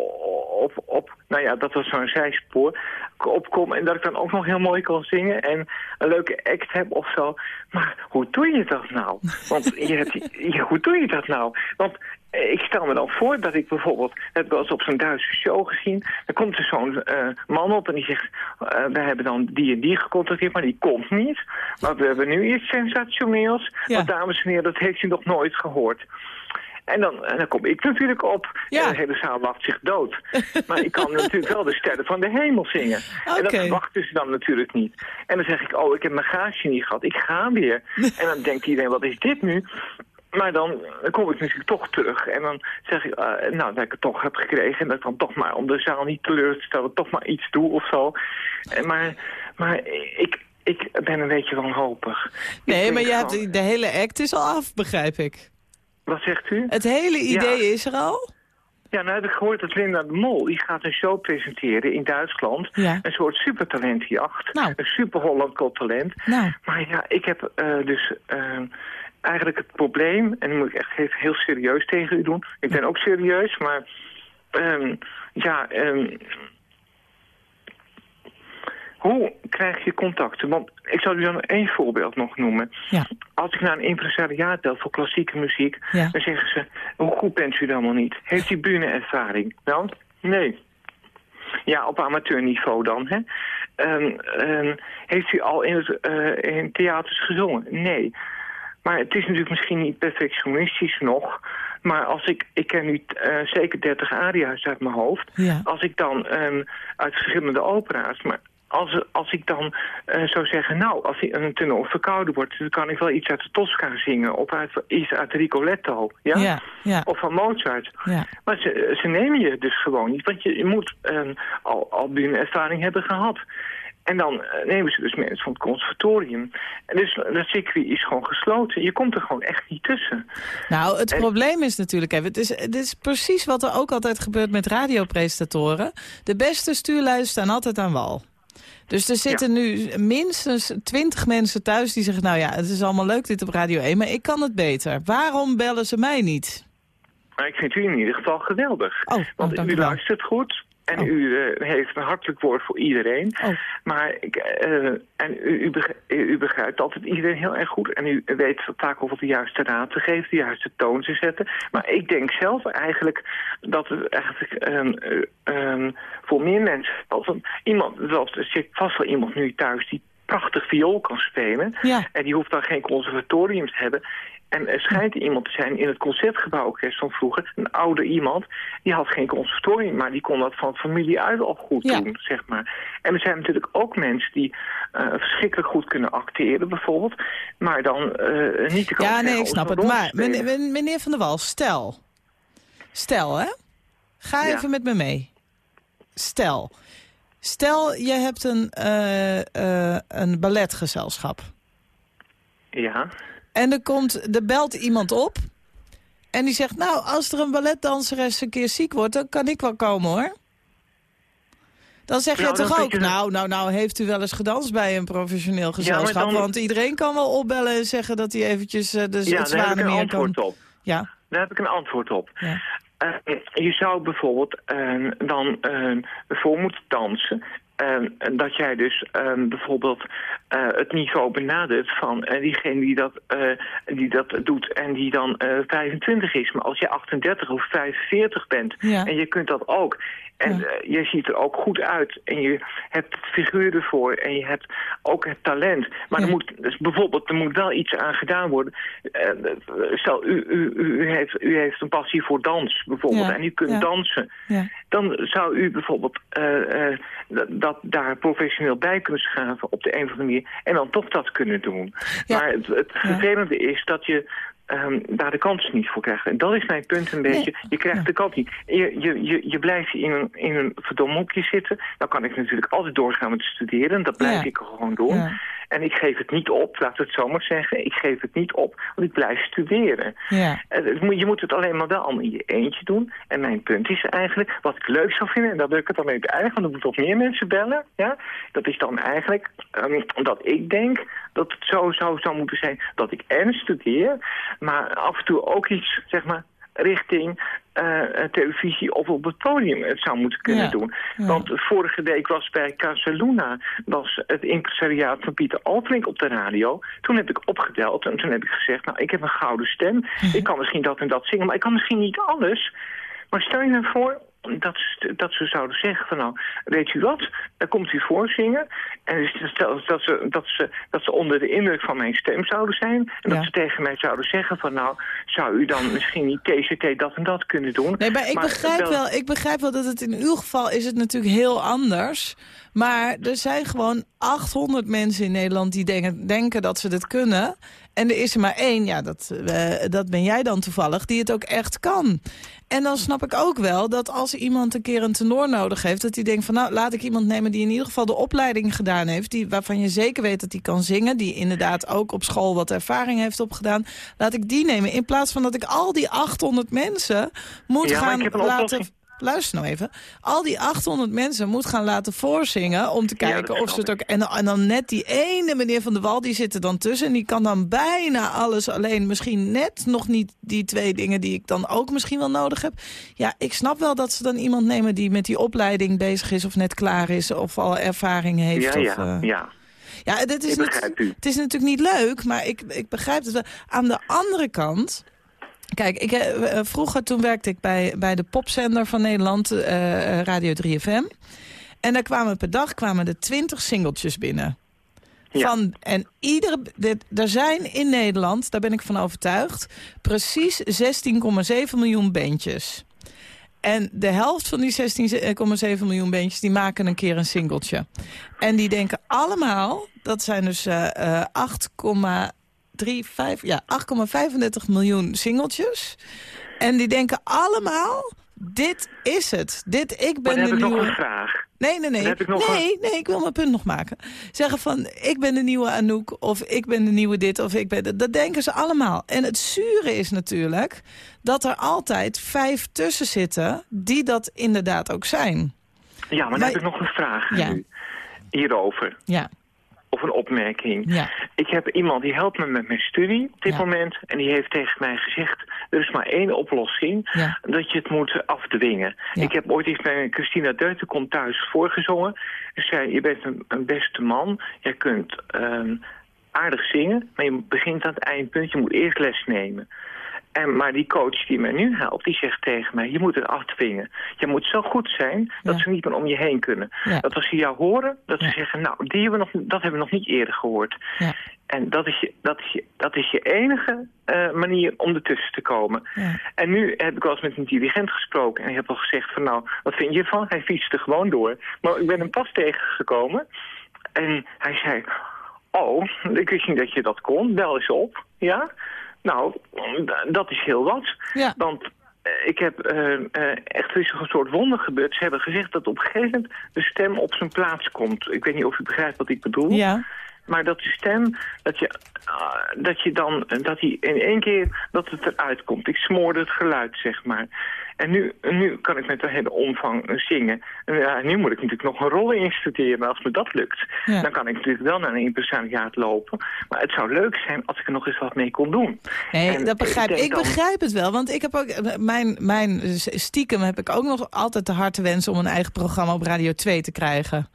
S8: op, op nou ja, dat was zo'n zijspoor, opkom... en dat ik dan ook nog heel mooi kan zingen en een leuke act heb of zo. Maar hoe doe je dat nou? Want je hebt, ja, hoe doe je dat nou? Want ik stel me dan voor dat ik bijvoorbeeld, heb wel eens op zo'n Duitse show gezien, dan komt er zo'n eh, man op en die zegt, eh, we hebben dan die en die gecontacteerd, maar die komt niet. Maar we hebben nu iets sensationeels,
S3: Ja.
S8: want dames en heren, dat heeft u nog nooit gehoord. En dan, en dan kom ik natuurlijk op.
S3: Ja.
S8: En de hele zaal lacht zich dood. maar ik kan natuurlijk wel de sterren van de hemel zingen. En dat verwachten ze dan natuurlijk niet. En dan zeg ik, oh, ik heb mijn gage niet gehad. Ik ga weer. en dan denkt iedereen, wat is dit nu? Maar dan, kom ik natuurlijk toch terug. En dan zeg ik, eh, nou, dat ik het toch heb gekregen. En dat ik dan toch maar, om de zaal niet teleur te stellen, toch maar iets doe of zo. En maar, maar ik, ik ben een beetje wanhopig.
S3: Nee, maar je hebt, de hele act is al af, begrijp ik.
S8: Wat zegt u?
S3: Het hele idee is er al?
S8: Ja, nou heb ik gehoord dat Linda de Mol, die gaat een show presenteren in Duitsland.
S3: Ja.
S8: Een soort supertalentjacht.
S3: Nou.
S8: Een super Holland Talent.
S3: Nou.
S8: Maar ja, ik heb eh, dus eh, eigenlijk het probleem, en dat moet ik echt even heel serieus tegen u doen. Ik ben ook serieus, maar ehm, ja, ehm, hoe krijg je contacten? Want ik zal u dan één voorbeeld nog noemen.
S3: Ja.
S8: Als ik naar een impresariaat bel voor klassieke muziek,
S3: Ja.
S8: dan zeggen ze, hoe goed bent u dan wel niet? Heeft u bühneervaring? Nou, nee. Ja, op amateurniveau dan, hè? Ehm, heeft u al in, het, eh, in theaters gezongen? Nee. Maar het is natuurlijk misschien niet perfectionistisch nog. Maar als ik, ik ken nu eh, zeker 30 aria's uit mijn hoofd.
S3: Ja.
S8: Als ik dan ehm, uit verschillende opera's, maar als, als ik dan eh, zou zeggen, nou, als een tenor verkouden wordt, dan kan ik wel iets uit de Tosca zingen of uit, iets uit Rigoletto, ja?
S3: Ja, ja.
S8: Of van Mozart.
S3: Ja.
S8: Maar ze, ze nemen je dus gewoon niet, want je, je moet ehm, al, al ervaring hebben gehad. En dan eh, nemen ze dus mensen van het conservatorium. En dus dat circuit is gewoon gesloten. Je komt er gewoon echt niet tussen.
S3: Nou, het
S8: En-
S3: probleem is natuurlijk even... Het is, het is precies wat er ook altijd gebeurt met radiopresentatoren. De beste stuurluiden staan altijd aan wal. Dus er zitten nu minstens twintig mensen thuis die zeggen... nou ja, het is allemaal leuk dit op Radio 1, maar ik kan het beter. Waarom bellen ze mij niet?
S8: Maar ik vind u in ieder geval geweldig.
S3: Oh, oh,
S8: Want u luistert goed. En
S3: Oh.
S8: u eh, heeft een hartelijk woord voor iedereen.
S3: Oh.
S8: Maar ik, eh, en u, u, begrijpt, altijd iedereen heel erg goed. En u weet vaak over de juiste raad te geven, de juiste toon te zetten. Maar ik denk zelf eigenlijk dat het eigenlijk ehm, voor meer mensen... Als een, iemand, er zit vast wel iemand nu thuis die prachtig viool kan spelen.
S3: Ja.
S8: En die hoeft dan geen conservatorium te hebben. En er schijnt iemand te zijn in het Concertgebouworkest van vroeger, een oude iemand, die had geen conservatorium, maar die kon dat van familie uit al goed
S3: Ja.
S8: doen, zeg maar. En er zijn natuurlijk ook mensen die eh, verschrikkelijk goed kunnen acteren, bijvoorbeeld, maar dan eh, niet de kans
S3: Ja, nee, ik snap het.
S8: te
S3: Maar meneer, meneer Van der Wal, stel. Stel, hè? Ga
S8: Ja.
S3: even met me mee. Stel. Stel, je hebt een, eh, een balletgezelschap.
S8: Ja,
S3: En er, komt, er belt iemand op En die zegt, nou, als er een balletdanseres een keer ziek wordt, dan kan ik wel komen hoor. Dan zeg je
S8: Nou,
S3: toch ook,
S8: je
S3: nou, nou, nou, heeft u wel eens gedanst bij een professioneel gezelschap?
S8: dan-
S3: Want iedereen kan wel opbellen en zeggen dat hij eventjes eh, de,
S8: Ja,
S3: het
S8: daar heb ik een antwoord
S3: kan...
S8: op.
S3: Ja,
S8: Daar heb ik een antwoord op.
S3: ja.
S8: Je zou bijvoorbeeld eh, dan eh, voor moeten dansen. Eh, dat jij dus eh, bijvoorbeeld eh, het niveau benadert van eh, diegene die dat, eh, die dat doet en die dan eh 25 is. Maar als je 38 of 45 bent
S3: Ja.
S8: en je kunt dat ook. En
S3: Ja.
S8: je ziet er ook goed uit en je hebt het figuur ervoor en je hebt ook het talent. Maar
S3: Ja.
S8: er moet dus bijvoorbeeld er moet wel iets aan gedaan worden. Stel, u, u, u, heeft, u heeft een passie voor dans bijvoorbeeld en u kunt
S3: Ja.
S8: dansen. Dan zou u bijvoorbeeld eh, eh, dat- daar professioneel bij kunnen schaven op de een of andere manier. En dan toch dat kunnen doen.
S3: Ja.
S8: Maar het, het
S3: Ja.
S8: vervelende is dat je ehm, daar de kans niet voor krijgt. En dat is mijn punt een beetje. Je krijgt
S3: Ja.
S8: de kans niet. Je, je, je, je blijft in een, in een hoekje zitten. Dan kan ik natuurlijk altijd doorgaan met studeren. Dat blijf
S3: Ja.
S8: ik gewoon doen.
S3: Ja.
S8: En ik geef het niet op, laat het zo maar zeggen. Ik geef het niet op, want ik blijf studeren.
S3: Ja.
S8: Eh, Je moet het alleen maar wel allemaal in je eentje doen. En mijn punt is eigenlijk, wat ik leuk zou vinden... en dat wil ik het dan even eindigen, want er moeten toch meer mensen bellen. Ja? Dat is dan eigenlijk ehm, dat ik denk dat het zo zou, zou moeten zijn... dat ik en studeer, maar af en toe ook iets, zeg maar richting eh, eh, televisie of op het podium het zou moeten kunnen
S3: Ja.
S8: doen.
S3: Ja.
S8: Want vorige week was bij Casaluna was het impresariaat van Pieter Altrink op de radio. Toen heb ik opgeteld en toen heb ik gezegd, nou ik heb een gouden stem. Ik kan misschien dat en dat zingen, maar ik kan misschien niet alles. Maar stel je nou voor dat, ze- dat ze zouden zeggen van nou, weet u wat, dan komt u voorzingen. En dus stel dat ze, dat, ze, dat ze onder de indruk van mijn stem zouden zijn. En
S3: Ja.
S8: dat ze tegen mij zouden zeggen van nou, zou u dan misschien niet TCT dat en dat kunnen doen.
S3: Nee, maar ik begrijp wel, ik begrijp wel dat het in uw geval is het natuurlijk heel anders. Maar er zijn gewoon 800 mensen in Nederland die denken, denken dat ze dit kunnen. En er is er maar één, ja, dat, dat ben jij dan toevallig, die het ook echt kan. En dan snap ik ook wel dat als iemand een keer een tenor nodig heeft... dat hij denkt van nou, laat ik iemand nemen die in ieder geval de opleiding gedaan heeft... Die, waarvan je zeker weet dat hij kan zingen... die inderdaad ook op school wat ervaring heeft opgedaan. Laat ik die nemen in plaats van dat ik al die 800 mensen moet
S8: Ja,
S3: gaan laten... Luister nou even. Al die 800 mensen moet gaan laten voorzingen... om te kijken of ze het ook... En, en dan net die ene meneer Van der Wal, die zit er dan tussen... en die kan dan bijna alles alleen. Misschien net nog niet die twee dingen die ik dan ook misschien wel nodig heb. Ja, ik snap wel dat ze dan iemand nemen... die met die opleiding bezig is of net klaar is... of al ervaring heeft.
S8: Ja,
S3: of,
S8: ja,
S3: eh,
S8: ja.
S3: ja, dit is
S8: Ik
S3: niet, het is natuurlijk niet leuk, maar ik, ik begrijp het wel. Aan de andere kant... Kijk, ik, eh, eh, vroeger toen werkte ik bij, bij de popzender van Nederland, eh, Radio 3FM. En daar kwamen per dag kwamen er twintig singeltjes binnen.
S8: Ja.
S3: Van, en iedere, er zijn in Nederland, daar ben ik van overtuigd... precies 16,7 miljoen bandjes. En de helft van die 16,7 miljoen bandjes... die maken een keer een singeltje. En die denken allemaal, dat zijn dus uh, 8, drie, vijf, ja, 8,35 miljoen singeltjes. En die denken allemaal, dit is het. Dit, ik ben de nieuwe...
S8: vraag.
S3: Nee, nee, nee.
S8: Heb ik nog
S3: nee, een... nee, ik wil mijn punt nog maken. Zeggen van, ik ben de nieuwe Anouk, of ik ben de nieuwe dit, of ik ben... De... Dat denken ze allemaal. En het zure is natuurlijk dat er altijd vijf tussen zitten... die dat inderdaad ook zijn.
S8: Ja, maar dan heb ik nog een vraag hierover.
S3: Ja.
S8: Of een opmerking.
S3: ja.
S8: Ik heb iemand die helpt me met mijn studie op dit
S3: Ja.
S8: moment. En die heeft tegen mij gezegd, er is maar één oplossing.
S3: Ja.
S8: Dat je het moet afdwingen. Ik heb ooit eens bij Christina Deutenkom thuis voorgezongen. Ze zei, je bent een, een beste man. Jij kunt ehm, aardig zingen. Maar je begint aan het eindpunt. Je moet eerst les nemen. En, maar die coach die mij nu helpt, die zegt tegen mij... je moet het afdwingen. Je moet zo goed zijn dat
S3: Ja.
S8: ze niet meer om je heen kunnen.
S3: Ja.
S8: Dat als ze jou horen, dat
S3: Ja.
S8: ze zeggen... nou, die hebben we nog, dat hebben we nog niet eerder gehoord.
S3: Ja.
S8: En dat is je, dat is je, dat is je enige eh, manier om ertussen te komen.
S3: Ja.
S8: En nu heb ik wel eens met een dirigent gesproken. En ik heb al gezegd van nou, wat vind je ervan? Hij fietste gewoon door. Maar ik ben hem pas tegengekomen. En hij zei, oh, ik wist niet dat je dat kon. Bel eens op. Ja? Nou, dat is heel wat.
S3: Ja.
S8: Want eh, ik heb eh, eh, echt is een soort wonder gebeurd. Ze hebben gezegd dat op een gegeven moment de stem op zijn plaats komt. Ik weet niet of u begrijpt wat ik bedoel.
S3: ja.
S8: Maar dat de stem, dat je, ah, dat je dan, dat die in één keer, dat het eruit komt. Ik smoorde het geluid, zeg maar. En nu, nu kan ik met een hele omvang eh, zingen. En ja, nu moet ik natuurlijk nog een rol instuderen. Maar als me dat lukt,
S3: Ja.
S8: dan kan ik natuurlijk wel naar een impresariaat lopen. Maar het zou leuk zijn als ik er nog eens wat mee kon doen.
S3: Nee,
S8: En
S3: dat begrijp ik. Ik
S8: dan-
S3: begrijp het wel, want ik heb ook eh, mijn, mijn stiekem heb ik ook nog altijd de harte wens om een eigen programma op Radio 2 te krijgen.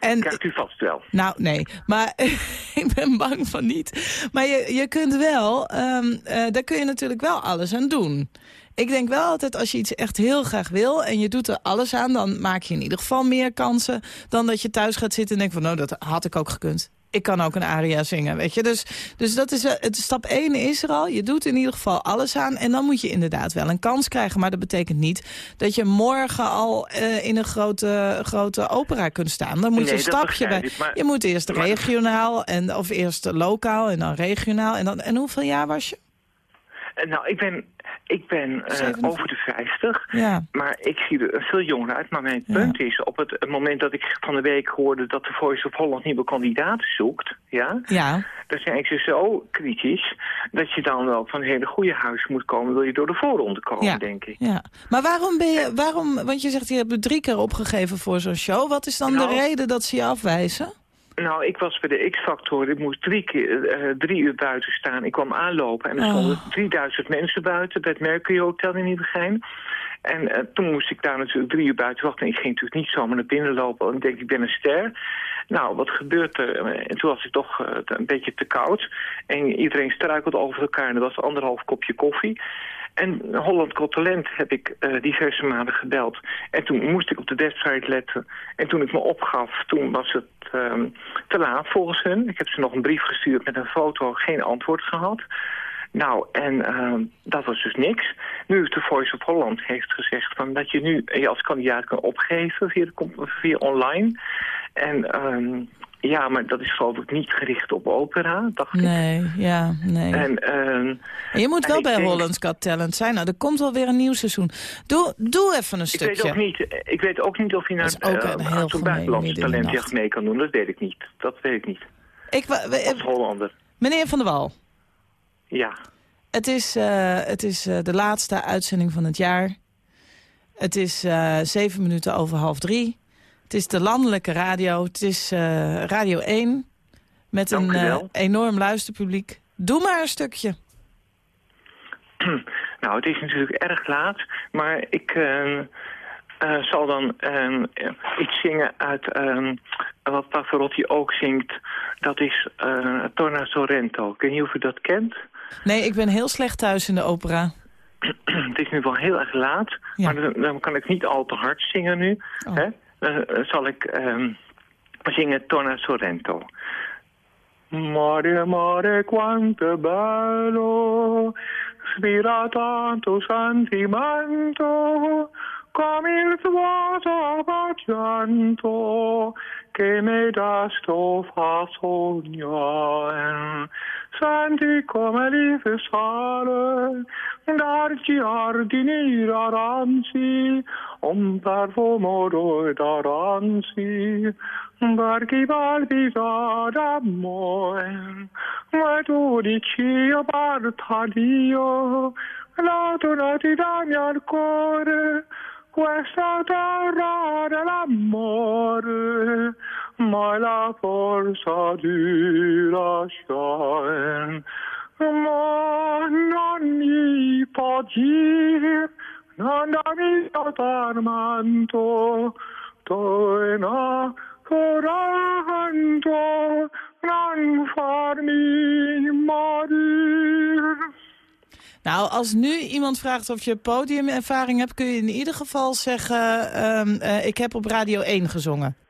S3: En
S8: Krijgt u vast wel.
S3: nou, nee, maar ik ben bang van niet. Maar je, je kunt wel, ehm, eh, daar kun je natuurlijk wel alles aan doen. Ik denk wel altijd, als je iets echt heel graag wil... en je doet er alles aan, dan maak je in ieder geval meer kansen... dan dat je thuis gaat zitten en denkt van... nou, dat had ik ook gekund. Ik kan ook een aria zingen, weet je. Dus, dus dat is, het, stap 1 is er al. Je doet in ieder geval alles aan. En dan moet je inderdaad wel een kans krijgen. Maar dat betekent niet dat je morgen al eh, in een grote, grote opera kunt staan. Dan moet je een stapje bij.
S8: maar-
S3: Je moet eerst
S8: maar-
S3: regionaal, en, of eerst lokaal en dan regionaal. En, dan, en hoeveel jaar was je?
S8: Eh, Nou, ik ben, ik ben eh,
S3: 47.
S8: over de 50.
S3: Ja.
S8: Maar ik zie er veel jonger uit. Maar mijn
S3: Ja.
S8: punt is, op het moment dat ik van de week hoorde... dat de Voice of Holland nieuwe kandidaten zoekt... ja,
S3: Ja,
S8: dan zijn ze zo kritisch... dat je dan wel van een hele goede huis moet komen... wil je door de voorronde komen,
S3: Ja.
S8: denk ik.
S3: ja. Maar waarom ben je, waarom, want je zegt je hebt drie keer opgegeven voor zo'n show. Wat is dan
S8: Nou.
S3: de reden dat ze je afwijzen?
S8: Nou, ik was bij de X-Factor. Ik moest drie, keer, eh, drie uur buiten staan. Ik kwam aanlopen en er
S3: Oh.
S8: stonden 3000 mensen buiten... bij het Mercury Hotel in Nieuwegein. En eh, toen moest ik daar natuurlijk drie uur buiten wachten. En ik ging natuurlijk niet zomaar naar binnen lopen. Want ik denk, ik ben een ster. Nou, wat gebeurt er? Eh, En toen was ik toch een beetje te koud. En iedereen struikelde over elkaar. En er was anderhalf kopje koffie. En Holland Got Talent heb ik eh, diverse maanden gebeld. En toen moest ik op de website letten. En toen ik me opgaf, toen was het ehm, te laat volgens hun. Ik heb ze nog een brief gestuurd met een foto, geen antwoord gehad. Nou, en ehm, dat was dus niks. Nu heeft de Voice of Holland heeft gezegd van dat je nu je als kandidaat kan opgeven via, de, via online. En ehm, ja, maar dat is geloof ik niet gericht op opera, dacht ik.
S3: Nee, ja, nee.
S8: En ehm,
S3: En je moet
S8: en
S3: wel bij
S8: denk-
S3: Hollands Got Talent zijn. Nou, er komt wel weer een nieuw seizoen. Doe, doe even een
S8: Ik weet,
S3: stukje.
S8: ook niet, ik weet ook niet of je naar eh, zo'n
S3: gemeen
S8: buitenlandse talentjacht mee kan doen. Dat weet ik niet. Dat weet ik niet.
S3: Ik,
S8: Als Hollander.
S3: meneer Van der Wal,
S8: Ja.
S3: het is, eh, het is eh, de laatste uitzending van het jaar. Het is zeven minuten over half drie. Het is de landelijke radio. Het is eh, Radio 1 met
S8: Dank
S3: een eh, enorm luisterpubliek. Doe maar een stukje.
S8: Nou, het is natuurlijk erg laat, maar ik eh, eh, zal dan eh, iets zingen uit eh, wat Pavarotti ook zingt. Dat is Torna Sorrento. Ik weet niet of u dat kent.
S3: Nee, ik ben heel slecht thuis in de opera.
S8: het is nu wel heel erg laat,
S3: Ja.
S8: maar dan, dan kan ik niet al te hard zingen nu.
S3: Oh.
S8: Hè? Eh, zal ik ehm, zingen Torna Sorrento. Mare, mare, quanto bello, spira tanto sentimento, come il vuoto bacianto, che me da sto fa sognare. Senti come li dai giardini aranzi, un profumo d'aranzi, perché palpita d'amore, ma tu dici Dio, la tua ti dammi al cuore, questa terra dell'amore, ma la forza di lasciare. Non dire, non coranto, non farmi.
S3: Nou, als nu iemand vraagt of je podiumervaring hebt... kun je in ieder geval zeggen... eh, ik heb op Radio 1 gezongen.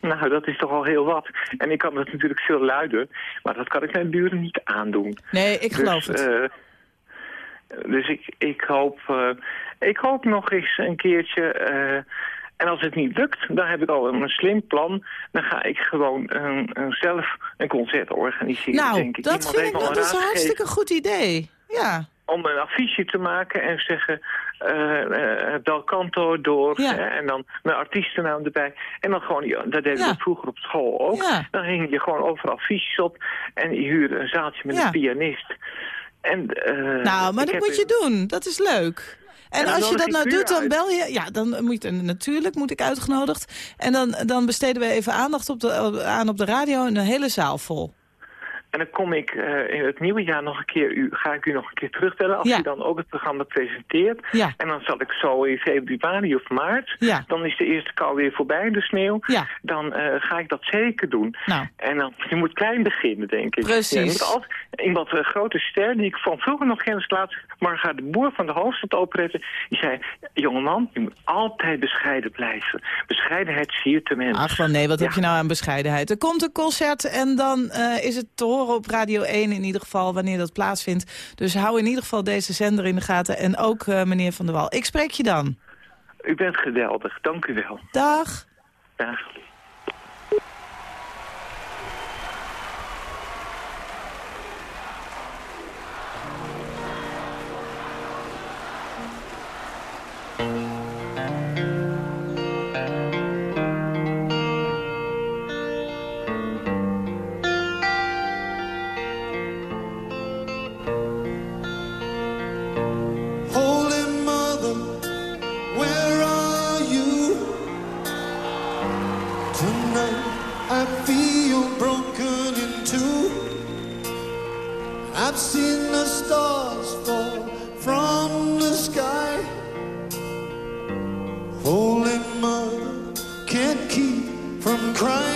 S8: Nou, dat is toch al heel wat. En ik kan het natuurlijk veel luider, maar dat kan ik mijn buren niet aandoen.
S3: Nee, ik geloof
S8: dus,
S3: het.
S8: eh, dus ik, ik, hoop, eh, ik hoop nog eens een keertje... eh, en als het niet lukt, dan heb ik al een slim plan. Dan ga ik gewoon zelf een concert organiseren,
S3: nou,
S8: denk ik.
S3: dat,
S8: Iemand
S3: vind ik, dat is een hartstikke goed idee. Ja.
S8: Om een affiche te maken en zeggen... eh eh, Bel Canto door
S3: Ja.
S8: en dan een artiestennaam erbij. En dan gewoon, dat deden
S3: Ja.
S8: we vroeger op school ook.
S3: Ja.
S8: Dan hing je gewoon overal affiches op en je huurde een zaaltje met een pianist. En, eh,
S3: Nou, maar dat moet je doen. Dat is leuk. En als je dat nou doet, dan bel je... Ja, dan moet je, natuurlijk moet ik uitgenodigd. En dan, dan besteden we even aandacht op de, aan op de radio en een hele zaal vol.
S8: En dan kom ik eh, in het nieuwe jaar nog een keer, u, ga ik u nog een keer terugbellen als
S3: Ja.
S8: u dan ook het programma presenteert.
S3: Ja.
S8: En dan zal ik zo in februari of maart,
S3: Ja.
S8: dan is de eerste kou weer voorbij, de sneeuw.
S3: Ja.
S8: Dan eh, ga ik dat zeker doen.
S3: Nou.
S8: En dan, je moet klein beginnen, denk ik.
S3: Precies.
S8: Ja, je moet altijd, een wat eh, grote ster, die ik van vroeger nog ken, is laatst Marga de Boer van de Hoofdstad Operette. Die zei, jongeman, je moet altijd bescheiden blijven. Bescheidenheid siert de mens.
S3: Ach, van nee, wat heb je nou aan bescheidenheid? Er komt een concert en dan is het te horen op Radio 1 in ieder geval wanneer dat plaatsvindt. Dus hou in ieder geval deze zender in de gaten en ook eh, meneer Van der Wal. Ik spreek je dan.
S8: U bent geweldig, dank u wel.
S3: Dag.
S8: Dag.
S9: Holy Mother, can't keep from crying.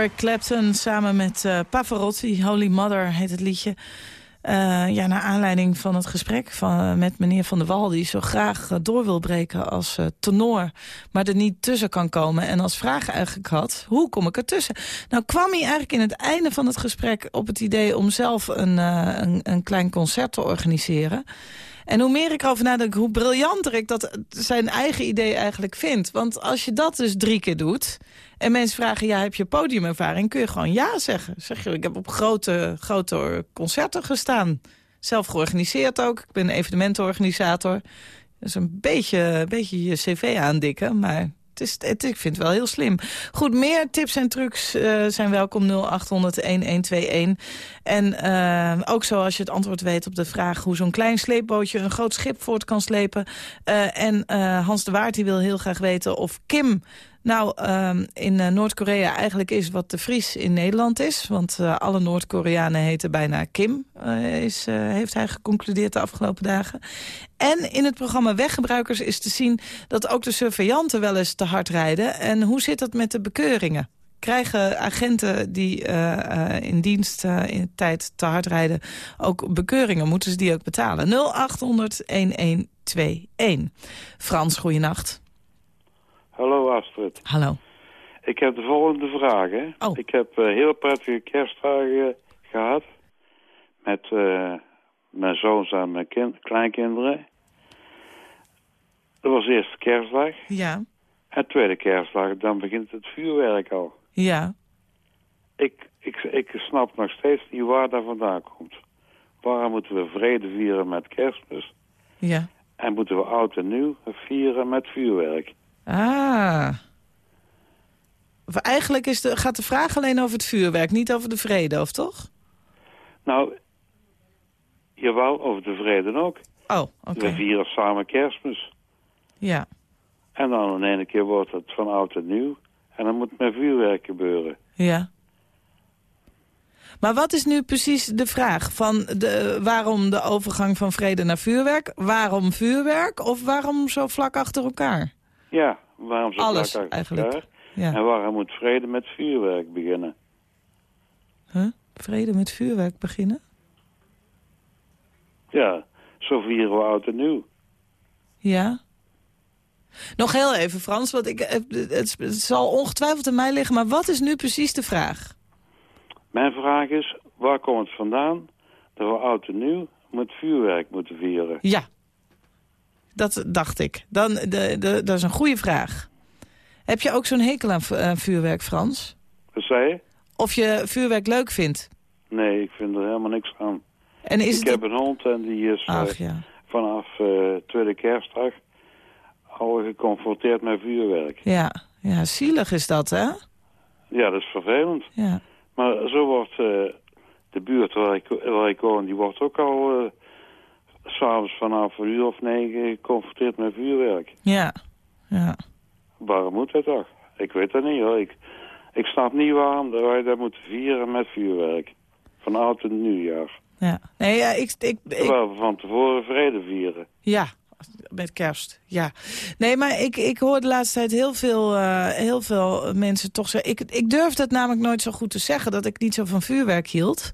S3: Eric Clapton samen met eh, Pavarotti. Holy Mother heet het liedje. Eh, ja, naar aanleiding van het gesprek van, met meneer Van der Wal... die zo graag eh, door wil breken als tenor... maar er niet tussen kan komen. En als vraag eigenlijk had, hoe kom ik ertussen? Nou kwam hij eigenlijk in het einde van het gesprek op het idee... om zelf een, een, een klein concert te organiseren... En hoe meer ik erover nadenk, hoe briljanter ik dat zijn eigen idee eigenlijk vind. Want als je dat dus drie keer doet... en mensen vragen, ja, heb je podiumervaring? Kun je gewoon ja zeggen. Zeg je, ik heb op grote, grote concerten gestaan. Zelf georganiseerd ook. Ik ben evenementenorganisator. Dus een beetje, een beetje je cv aandikken, maar het is, het, ik vind het wel heel slim. Goed, meer tips en trucs uh, zijn welkom 0800-1121. En uh, ook zoals je het antwoord weet op de vraag... hoe zo'n klein sleepbootje een groot schip voort kan slepen. Uh, en Hans de Waard die wil heel graag weten of Kim nou, um, in uh, Noord-Korea eigenlijk is wat de Vries in Nederland is. Want uh, alle Noord-Koreanen heten bijna Kim, uh, is, heeft hij geconcludeerd de afgelopen dagen. En in het programma Weggebruikers is te zien dat ook de surveillanten wel eens te hard rijden. En hoe zit dat met de bekeuringen? Krijgen agenten die in dienst in tijd te hard rijden ook bekeuringen? Moeten ze die ook betalen? 0800-1121. Frans, goeienacht.
S10: Hallo Astrid.
S3: Hallo.
S10: Ik heb de volgende vraag. Hè.
S3: Oh.
S10: Ik heb uh, heel prettige kerstdagen gehad. Met uh, mijn zoons en mijn kind, kleinkinderen. Dat was de eerste kerstdag.
S3: Ja.
S10: En tweede kerstdag, dan begint het vuurwerk al.
S3: Ja.
S10: Ik, ik, ik snap nog steeds niet waar dat vandaan komt. Waarom moeten we vrede vieren met kerstmis?
S3: Ja.
S10: En moeten we oud en nieuw vieren met vuurwerk?
S3: Ah. Of eigenlijk is de, gaat de vraag alleen over het vuurwerk, niet over de vrede, of toch?
S10: Nou, jawel, over de vrede ook.
S3: Oh, oké.
S10: We vieren samen kerstmis.
S3: Ja.
S10: En dan in ene keer wordt het van oud en nieuw. En dan moet met vuurwerk gebeuren.
S3: Ja. Maar wat is nu precies de vraag? Van de, waarom de overgang van vrede naar vuurwerk? Waarom vuurwerk? Of waarom zo vlak achter elkaar?
S10: Ja, waarom zo
S3: Alles, eigenlijk. Ja.
S10: En waarom moet vrede met vuurwerk beginnen?
S3: Huh? Vrede met vuurwerk beginnen?
S10: Ja, zo vieren we oud en nieuw.
S3: Ja. Nog heel even, Frans, want ik, het, het, het zal ongetwijfeld aan mij liggen... maar wat is nu precies de vraag?
S10: Mijn vraag is, waar komt het vandaan dat we oud en nieuw met vuurwerk moeten vieren?
S3: Ja, dat dacht ik. Dan, de, de, dat is een goede vraag. Heb je ook zo'n hekel aan aan vuurwerk, Frans?
S10: Wat zei je?
S3: Of je vuurwerk leuk vindt?
S10: Nee, ik vind er helemaal niks aan.
S3: En is
S10: ik
S3: het...
S10: heb een hond en die is
S3: Ach
S10: eh, vanaf eh, tweede kerstdag al geconfronteerd met vuurwerk.
S3: Ja. ja, zielig is dat, hè?
S10: Ja, dat is vervelend.
S3: Ja.
S10: Maar zo wordt eh, de buurt waar ik, waar ik woon, die wordt ook al eh, s'avonds vanaf een uur of negen geconfronteerd met vuurwerk.
S3: Ja. Ja.
S10: Waarom moet dat toch? Ik weet dat niet hoor. Ik, ik snap niet waarom wij dat moeten vieren met vuurwerk. Van oud en nieuwjaar.
S3: Ja. Nee, ja, ik, ik, ik,
S10: Terwijl we van tevoren vrede vieren.
S3: Ja, met kerst, ja. Nee, maar ik, ik hoor de laatste tijd heel veel, eh, heel veel mensen toch zeggen... Ik, ik durfde het namelijk nooit zo goed te zeggen dat ik niet zo van vuurwerk hield.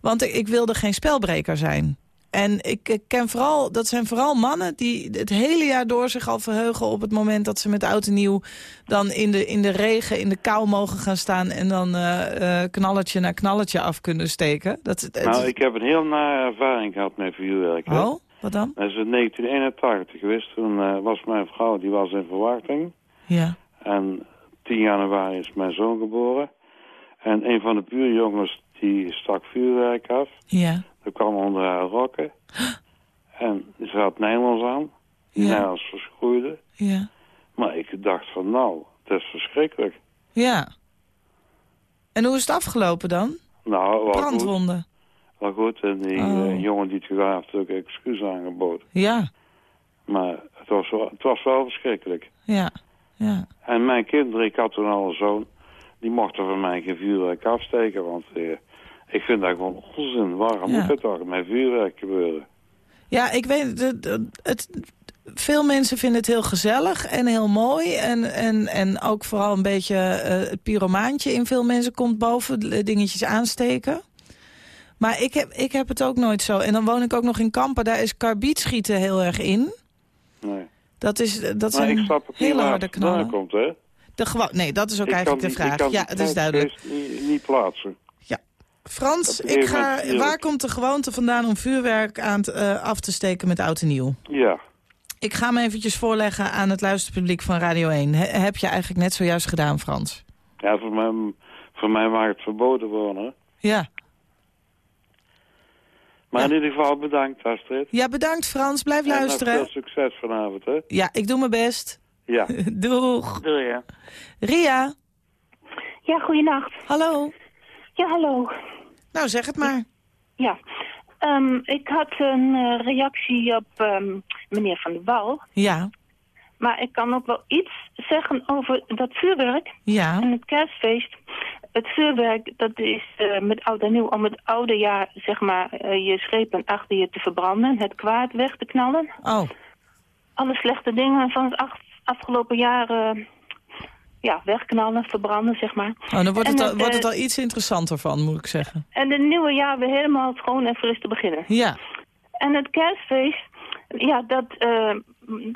S3: Want ik, ik wilde geen spelbreker zijn. En ik, ken vooral, dat zijn vooral mannen die het hele jaar door zich al verheugen... op het moment dat ze met oud en nieuw dan in de, in de regen, in de kou mogen gaan staan... en dan eh, eh, knalletje na knalletje af kunnen steken. Dat, het,
S10: Nou, ik heb een heel nare ervaring gehad met vuurwerk. hè.
S3: Oh, wat dan?
S10: Dat is in 1981 geweest. Toen eh, was mijn vrouw, die was in verwachting.
S3: Ja.
S10: En 10 januari is mijn zoon geboren. En een van de buurjongens, die stak vuurwerk af.
S3: Ja.
S10: Dat kwam onder haar rokken. En ze had nylons aan.
S3: Ja.
S10: nylons verschroeiden.
S3: Ja.
S10: Maar ik dacht van, nou, dat is verschrikkelijk.
S3: Ja. En hoe is het afgelopen dan?
S10: Nou, wel goed.
S3: Brandwonden.
S10: Wel goed. En die
S3: Oh.
S10: eh, jongen die het gedaan heeft, heeft ook excuus aangeboden.
S3: Ja.
S10: Maar het was, wel, het was wel verschrikkelijk.
S3: Ja. Ja.
S10: En mijn kinderen, ik had toen al een zoon, die mochten van mij geen vuurwerk afsteken. Want eh, ik vind dat gewoon onzin. Waarom moet het toch met vuurwerk gebeuren?
S3: Ja, ik weet het. het- veel mensen vinden het heel gezellig en heel mooi. En, en, en ook vooral een beetje eh, het pyromaantje in veel mensen komt boven. Dingetjes aansteken. Maar ik heb, ik heb het ook nooit zo. En dan woon ik ook nog in Kampen. Daar is karbietschieten heel erg in.
S10: Nee.
S3: Dat, is, dat
S10: Maar
S3: zijn
S10: ik snap het niet
S3: hele harde knallen.
S10: komt, hè?
S3: De nee, dat is ook
S10: Ik
S3: eigenlijk
S10: kan
S3: de
S10: ik
S3: vraag. Ja, het is duidelijk.
S10: Niet, niet plaatsen.
S3: Frans, ik ga, waar komt de gewoonte vandaan om vuurwerk aan te, eh, af te steken met oud en nieuw?
S10: Ja.
S3: Ik ga hem eventjes voorleggen aan het luisterpubliek van Radio 1. He- heb je eigenlijk net zojuist gedaan, Frans?
S10: Ja, voor mij, voor mij mag het verboden worden.
S3: Ja.
S10: Maar in ieder geval bedankt, Astrid.
S3: Ja, bedankt Frans. Blijf
S10: En
S3: luisteren.
S10: veel succes vanavond, hè?
S3: Ja, ik doe mijn best.
S10: Ja.
S3: Doeg.
S10: Doei, ja.
S3: Ria.
S11: Ja, goeienacht.
S3: Hallo.
S11: Ja, hallo.
S3: Nou, zeg het maar.
S11: Ja, Ehm, ik had een eh, reactie op ehm, meneer Van der Wal.
S3: Ja.
S11: Maar ik kan ook wel iets zeggen over dat vuurwerk
S3: Ja.
S11: en het kerstfeest. Het vuurwerk, dat is eh, met oud en nieuw om het oude jaar, zeg maar, eh, je schepen achter je te verbranden. Het kwaad weg te knallen.
S3: Oh.
S11: Alle slechte dingen van het af- afgelopen jaar, ja, wegknallen, verbranden, zeg maar.
S3: Oh, dan wordt het,
S11: En
S3: al,
S11: het,
S3: wordt
S11: eh,
S3: het al iets interessanter van, moet ik zeggen.
S11: En het nieuwe jaar weer helemaal schoon en fris te beginnen.
S3: Ja.
S11: En het kerstfeest, ja, dat, eh,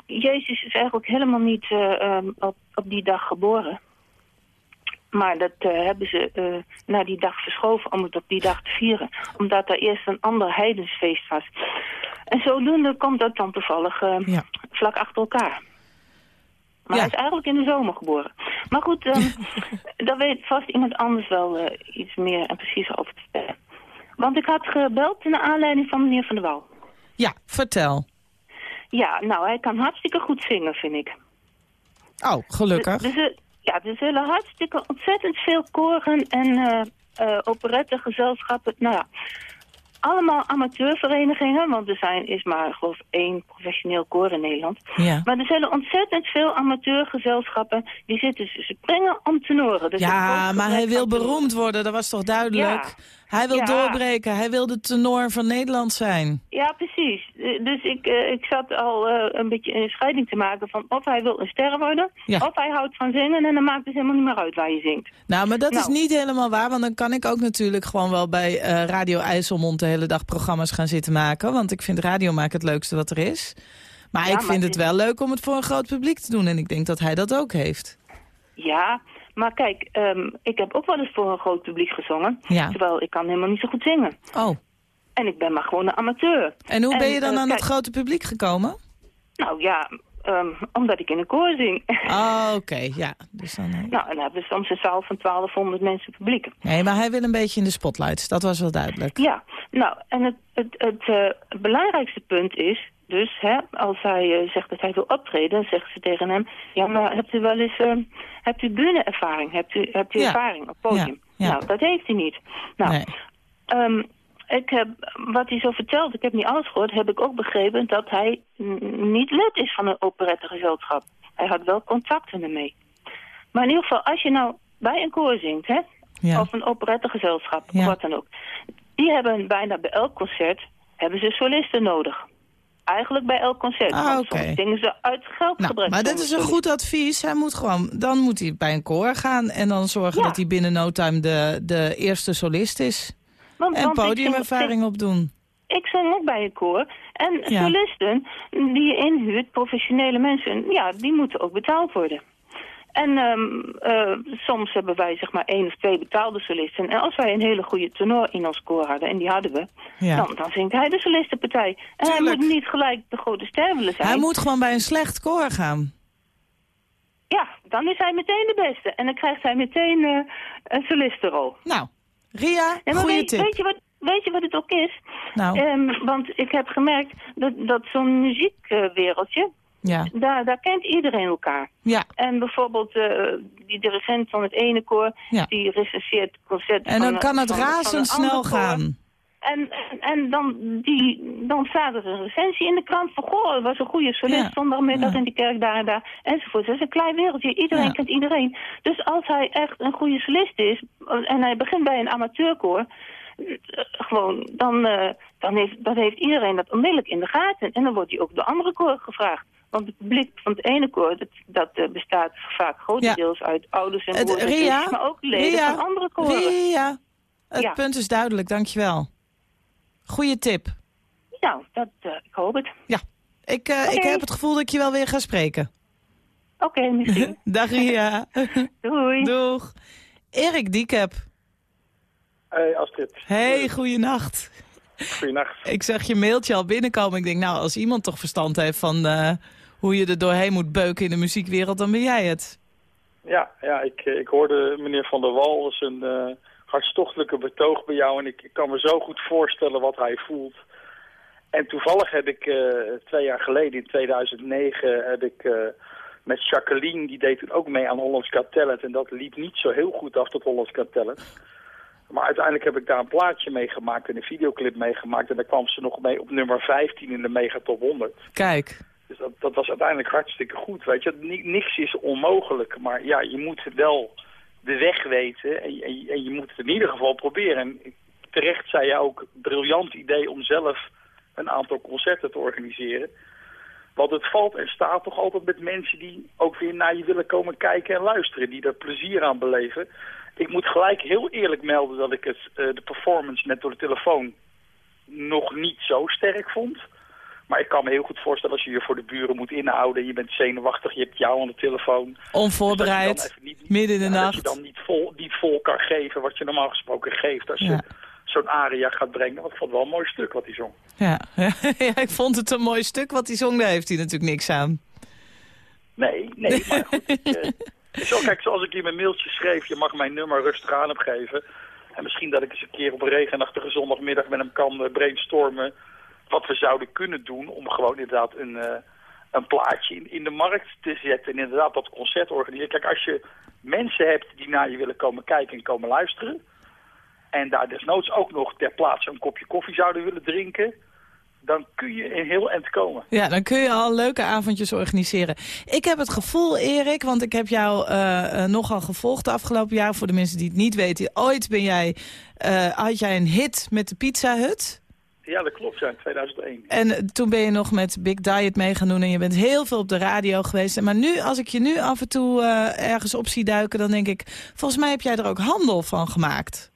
S11: Jezus is eigenlijk helemaal niet eh, ehm, op, op die dag geboren. Maar dat eh, hebben ze eh, naar die dag verschoven om het op die dag te vieren. Omdat er eerst een ander heidensfeest was. En zodoende komt dat dan toevallig eh, vlak achter elkaar. Maar hij is eigenlijk in de zomer geboren. Maar goed, ehm, daar weet vast iemand anders wel eh, iets meer en preciezer over te vertellen. Want ik had gebeld naar aanleiding van meneer Van der Wal.
S3: Ja, vertel.
S11: Ja, nou, hij kan hartstikke goed zingen, vind ik.
S3: Oh, gelukkig.
S11: Er, er zul- ja, er zullen hartstikke ontzettend veel koren en eh eh, operettengezelschappen. Nou ja, allemaal amateurverenigingen, want er zijn, is maar geloof ik één professioneel koor in Nederland.
S3: Ja.
S11: Maar er zullen ontzettend veel amateurgezelschappen, die zitten ze springen om tenoren. Dus
S3: Ja, maar hij wil beroemd worden, dat was toch duidelijk?
S11: Ja.
S3: Hij wil
S11: Ja.
S3: doorbreken, hij wil de tenor van Nederland zijn.
S11: Ja, precies. Eh, Dus ik, eh, ik zat al eh, een beetje een scheiding te maken van of hij wil een ster worden, of hij houdt van zingen en dan maakt het helemaal niet meer uit waar je zingt.
S3: Nou, maar dat is
S11: Nou.
S3: niet helemaal waar, want dan kan ik ook natuurlijk gewoon wel bij Radio IJsselmond de hele dag programma's gaan zitten maken. Want ik vind radio maken het leukste wat er is. Maar
S11: Ja,
S3: ik vind
S11: het
S3: het wel leuk om het voor een groot publiek te doen. En ik denk dat hij dat ook heeft.
S11: Ja, maar kijk, ehm, ik heb ook wel eens voor een groot publiek gezongen,
S3: Ja.
S11: terwijl ik kan helemaal niet zo goed zingen.
S3: Oh.
S11: En ik ben maar gewoon een amateur.
S3: En hoe ben je dan
S11: eh,
S3: aan
S11: kijk,
S3: het grote publiek gekomen?
S11: Nou ja, ehm, omdat ik in een koor zing.
S3: Oh, oké, ja. Dus dan, eh,
S11: nou, en dan hebben we soms een zaal van 1200 mensen publiek.
S3: Nee, maar hij wil een beetje in de spotlights. Dat was wel duidelijk.
S11: Ja, nou, en het, het, het, eh, belangrijkste punt is dus, hè, als hij eh, zegt dat hij wil optreden, dan zeggen ze tegen hem, ja, maar hebt u wel eens, eh, hebt u bühneervaring, hebt u, hebt u
S3: Ja.
S11: ervaring op podium?
S3: Ja, ja.
S11: Nou, dat heeft hij niet. Nou,
S3: Nee.
S11: ehm, ik heb, wat hij zo vertelt, ik heb niet alles gehoord, heb ik ook begrepen dat hij niet lid is van een operettegezelschap. Hij had wel contacten ermee. Maar in ieder geval, als je nou bij een koor zingt, hè,
S3: Ja.
S11: of een operettegezelschap,
S3: Ja.
S11: of wat dan ook. Die hebben bijna bij elk concert hebben ze solisten nodig. Eigenlijk bij elk concert.
S3: Ah,
S11: soms dingen ze uit geldgebrek.
S3: Nou, maar dit is een goed advies. Hij moet gewoon, dan moet hij bij een koor gaan en dan zorgen
S11: Ja.
S3: dat hij binnen no time de, de eerste solist is.
S11: Want-
S3: en
S11: want ik
S3: podiumervaring opdoen.
S11: Ik zing ook bij een koor. En
S3: Ja.
S11: solisten die je inhuurt, professionele mensen, ja, die moeten ook betaald worden. En ehm, eh, soms hebben wij zeg maar één of twee betaalde solisten. En als wij een hele goede tenor in ons koor hadden, en die hadden we,
S3: Ja.
S11: dan, dan zingt hij de solistenpartij. En hij moet niet gelijk de grote ster willen zijn.
S3: Hij moet gewoon bij een slecht koor gaan.
S11: Ja, dan is hij meteen de beste. En dan krijgt hij meteen eh, een solistenrol.
S3: Nou, Ria,
S11: Ja,
S3: goede
S11: weet,
S3: tip.
S11: Weet je, wat, weet je wat het ook is?
S3: Nou.
S11: Ehm, want ik heb gemerkt dat, dat zo'n muziekwereldje,
S3: Ja.
S11: daar, daar kent iedereen elkaar.
S3: Ja.
S11: En bijvoorbeeld eh, die dirigent van het ene koor,
S3: Ja.
S11: die recenseert concerten
S3: En dan
S11: van,
S3: kan het razendsnel gaan.
S11: En, en, en dan, die, dan staat er een recensie in de krant van... Goh, was een goede solist
S3: Ja.
S11: zondagmiddag
S3: Ja.
S11: in die kerk daar en daar. Enzovoort. Het is een klein wereldje. Iedereen
S3: Ja.
S11: kent iedereen. Dus als hij echt een goede solist is... en hij begint bij een amateurkoor... eh, gewoon, dan, eh, dan, heeft, dan heeft iedereen dat onmiddellijk in de gaten. En dan wordt hij ook door andere koor gevraagd. Want het publiek van het ene koor, dat, dat eh, bestaat vaak grotendeels uit ouders en
S3: Het-
S11: broers en
S3: Ria,
S11: zusjes, maar ook leden
S3: Ria,
S11: van andere koren.
S3: Ria, het
S11: Ja.
S3: punt is duidelijk, dankjewel. Goeie tip.
S11: Nou, dat, eh, ik hoop het.
S3: Ja, ik, eh, ik heb het gevoel dat ik je wel weer ga spreken.
S11: Oké, misschien.
S3: Dag Ria.
S11: Doei.
S3: Doeg. Erik Diekep.
S12: Hey Astrid.
S3: Hey, goeienacht.
S12: Goeienacht.
S3: Ik zag je mailtje al binnenkomen. Ik denk, nou, als iemand toch verstand heeft van eh, hoe je er doorheen moet beuken in de muziekwereld, dan ben jij het.
S12: Ja, ja ik, ik hoorde meneer Van der Wal, een eh, hartstochtelijke betoog bij jou. En ik, ik kan me zo goed voorstellen wat hij voelt. En toevallig heb ik eh, twee jaar geleden, in 2009, heb ik eh, met Jacqueline, die deed toen ook mee aan Hollands Got Talent. En dat liep niet zo heel goed af, tot Hollands Got Talent. Maar uiteindelijk heb ik daar een plaatje mee gemaakt en een videoclip mee gemaakt. En daar kwam ze nog mee op nummer 15 in de Megatop 100.
S3: Kijk.
S12: Dus dat, dat was uiteindelijk hartstikke goed, weet je. Ni- niks is onmogelijk, maar ja, je moet wel de weg weten en, en, je- moet het in ieder geval proberen. En terecht zei je ook, briljant idee om zelf een aantal concerten te organiseren. Want het valt en staat toch altijd met mensen die ook weer naar je willen komen kijken en luisteren. Die er plezier aan beleven. Ik moet gelijk heel eerlijk melden dat ik het, eh, de performance net door de telefoon nog niet zo sterk vond. Maar ik kan me heel goed voorstellen als je je voor de buren moet inhouden. Je bent zenuwachtig, je hebt jou aan de telefoon.
S3: Onvoorbereid,
S12: Dus niet-
S3: midden in de
S12: Ja, Dat
S3: nacht.
S12: je dan niet vol, niet vol kan geven wat je normaal gesproken geeft als
S3: Ja.
S12: je zo'n aria gaat brengen. Want ik vond het wel een mooi stuk wat hij zong.
S3: Ja. ja, ik vond het een mooi stuk wat hij zong. Daar heeft hij natuurlijk niks aan.
S12: Nee, nee, maar goed. ik, eh, zo, kijk, zoals ik in mijn mailtje schreef, je mag mijn nummer rustig aan opgeven. En misschien dat ik eens een keer op een regenachtige zondagmiddag met hem kan eh, brainstormen wat we zouden kunnen doen om gewoon inderdaad een, eh, een plaatje in, in de markt te zetten. En inderdaad dat concert organiseren. Kijk, als je mensen hebt die naar je willen komen kijken en komen luisteren. En daar desnoods ook nog ter plaatse een kopje koffie zouden willen drinken. Dan kun je een heel eind komen.
S3: Ja, dan kun je al leuke avondjes organiseren. Ik heb het gevoel, Erik, want ik heb jou eh, eh, nogal gevolgd de afgelopen jaren. Voor de mensen die het niet weten. Ooit ben jij, had jij een hit met de Pizza Hut.
S12: Ja, dat klopt, ja, in 2001.
S3: En eh, toen ben je nog met Big Diet mee gaan doen. En je bent heel veel op de radio geweest. Maar nu, als ik je nu af en toe eh, ergens op zie duiken, dan denk ik... Volgens mij heb jij er ook handel van gemaakt.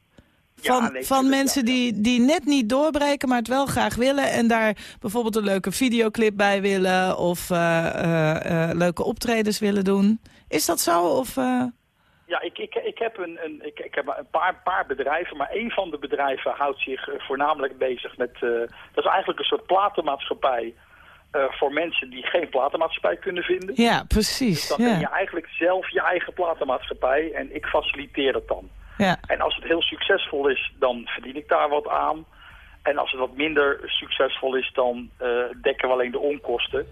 S3: Van, van mensen die, die net niet doorbreken, maar het wel graag willen. En daar bijvoorbeeld een leuke videoclip bij willen. Of eh, leuke optredens willen doen. Is dat zo? Of?
S12: Ja, ik, ik, ik heb, een, een, ik, ik heb een paar, paar bedrijven, maar één van de bedrijven houdt zich eh, voornamelijk bezig met... eh, dat is eigenlijk een soort platenmaatschappij eh, voor mensen die geen platenmaatschappij kunnen vinden.
S3: Ja, precies.
S12: Dan ben je
S3: Ja.
S12: eigenlijk zelf je eigen platenmaatschappij en ik faciliteer het dan.
S3: Ja.
S12: En als het heel succesvol is, dan verdien ik daar wat aan. En als het wat minder succesvol is, dan dekken we alleen de onkosten.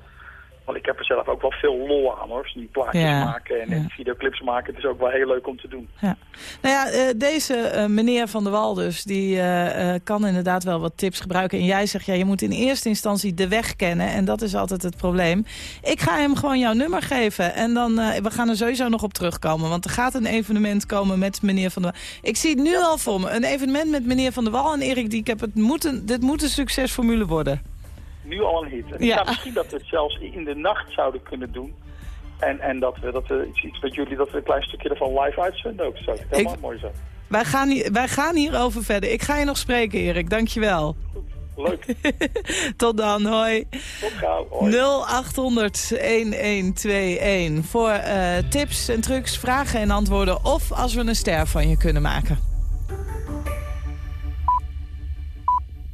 S12: Want ik heb er zelf ook wel veel lol aan hoor. Die plaatjes
S3: Ja,
S12: maken en, en videoclips maken. Het is ook wel heel leuk om te doen.
S3: Ja. Nou ja, eh, deze eh, meneer Van der Wal dus, die eh, kan inderdaad wel wat tips gebruiken. En jij zegt, ja, je moet in eerste instantie de weg kennen. En dat is altijd het probleem. Ik ga hem gewoon jouw nummer geven. En dan, we gaan er sowieso nog op terugkomen. Want er gaat een evenement komen met meneer Van der Wal. Ik zie het nu al voor me. Een evenement met meneer Van der Wal en Erik Diek. Het moet een, dit moet een succesformule worden.
S12: Nu al een hit. En
S3: Ja.
S12: ja. misschien dat we het zelfs in de nacht zouden kunnen doen. En, en dat we, dat we iets, iets met jullie, dat we een klein stukje ervan live uitzenden ook. Zou het helemaal
S3: Ik-
S12: mooi zijn.
S3: Wij gaan, hier, wij gaan hierover verder. Ik ga je nog spreken, Erik. Dankjewel.
S12: Leuk.
S3: Tot dan, hoi.
S12: Tot gauw. Hoi.
S3: 0800-1121 voor eh, tips en trucs, vragen en antwoorden... of als we een ster van je kunnen maken.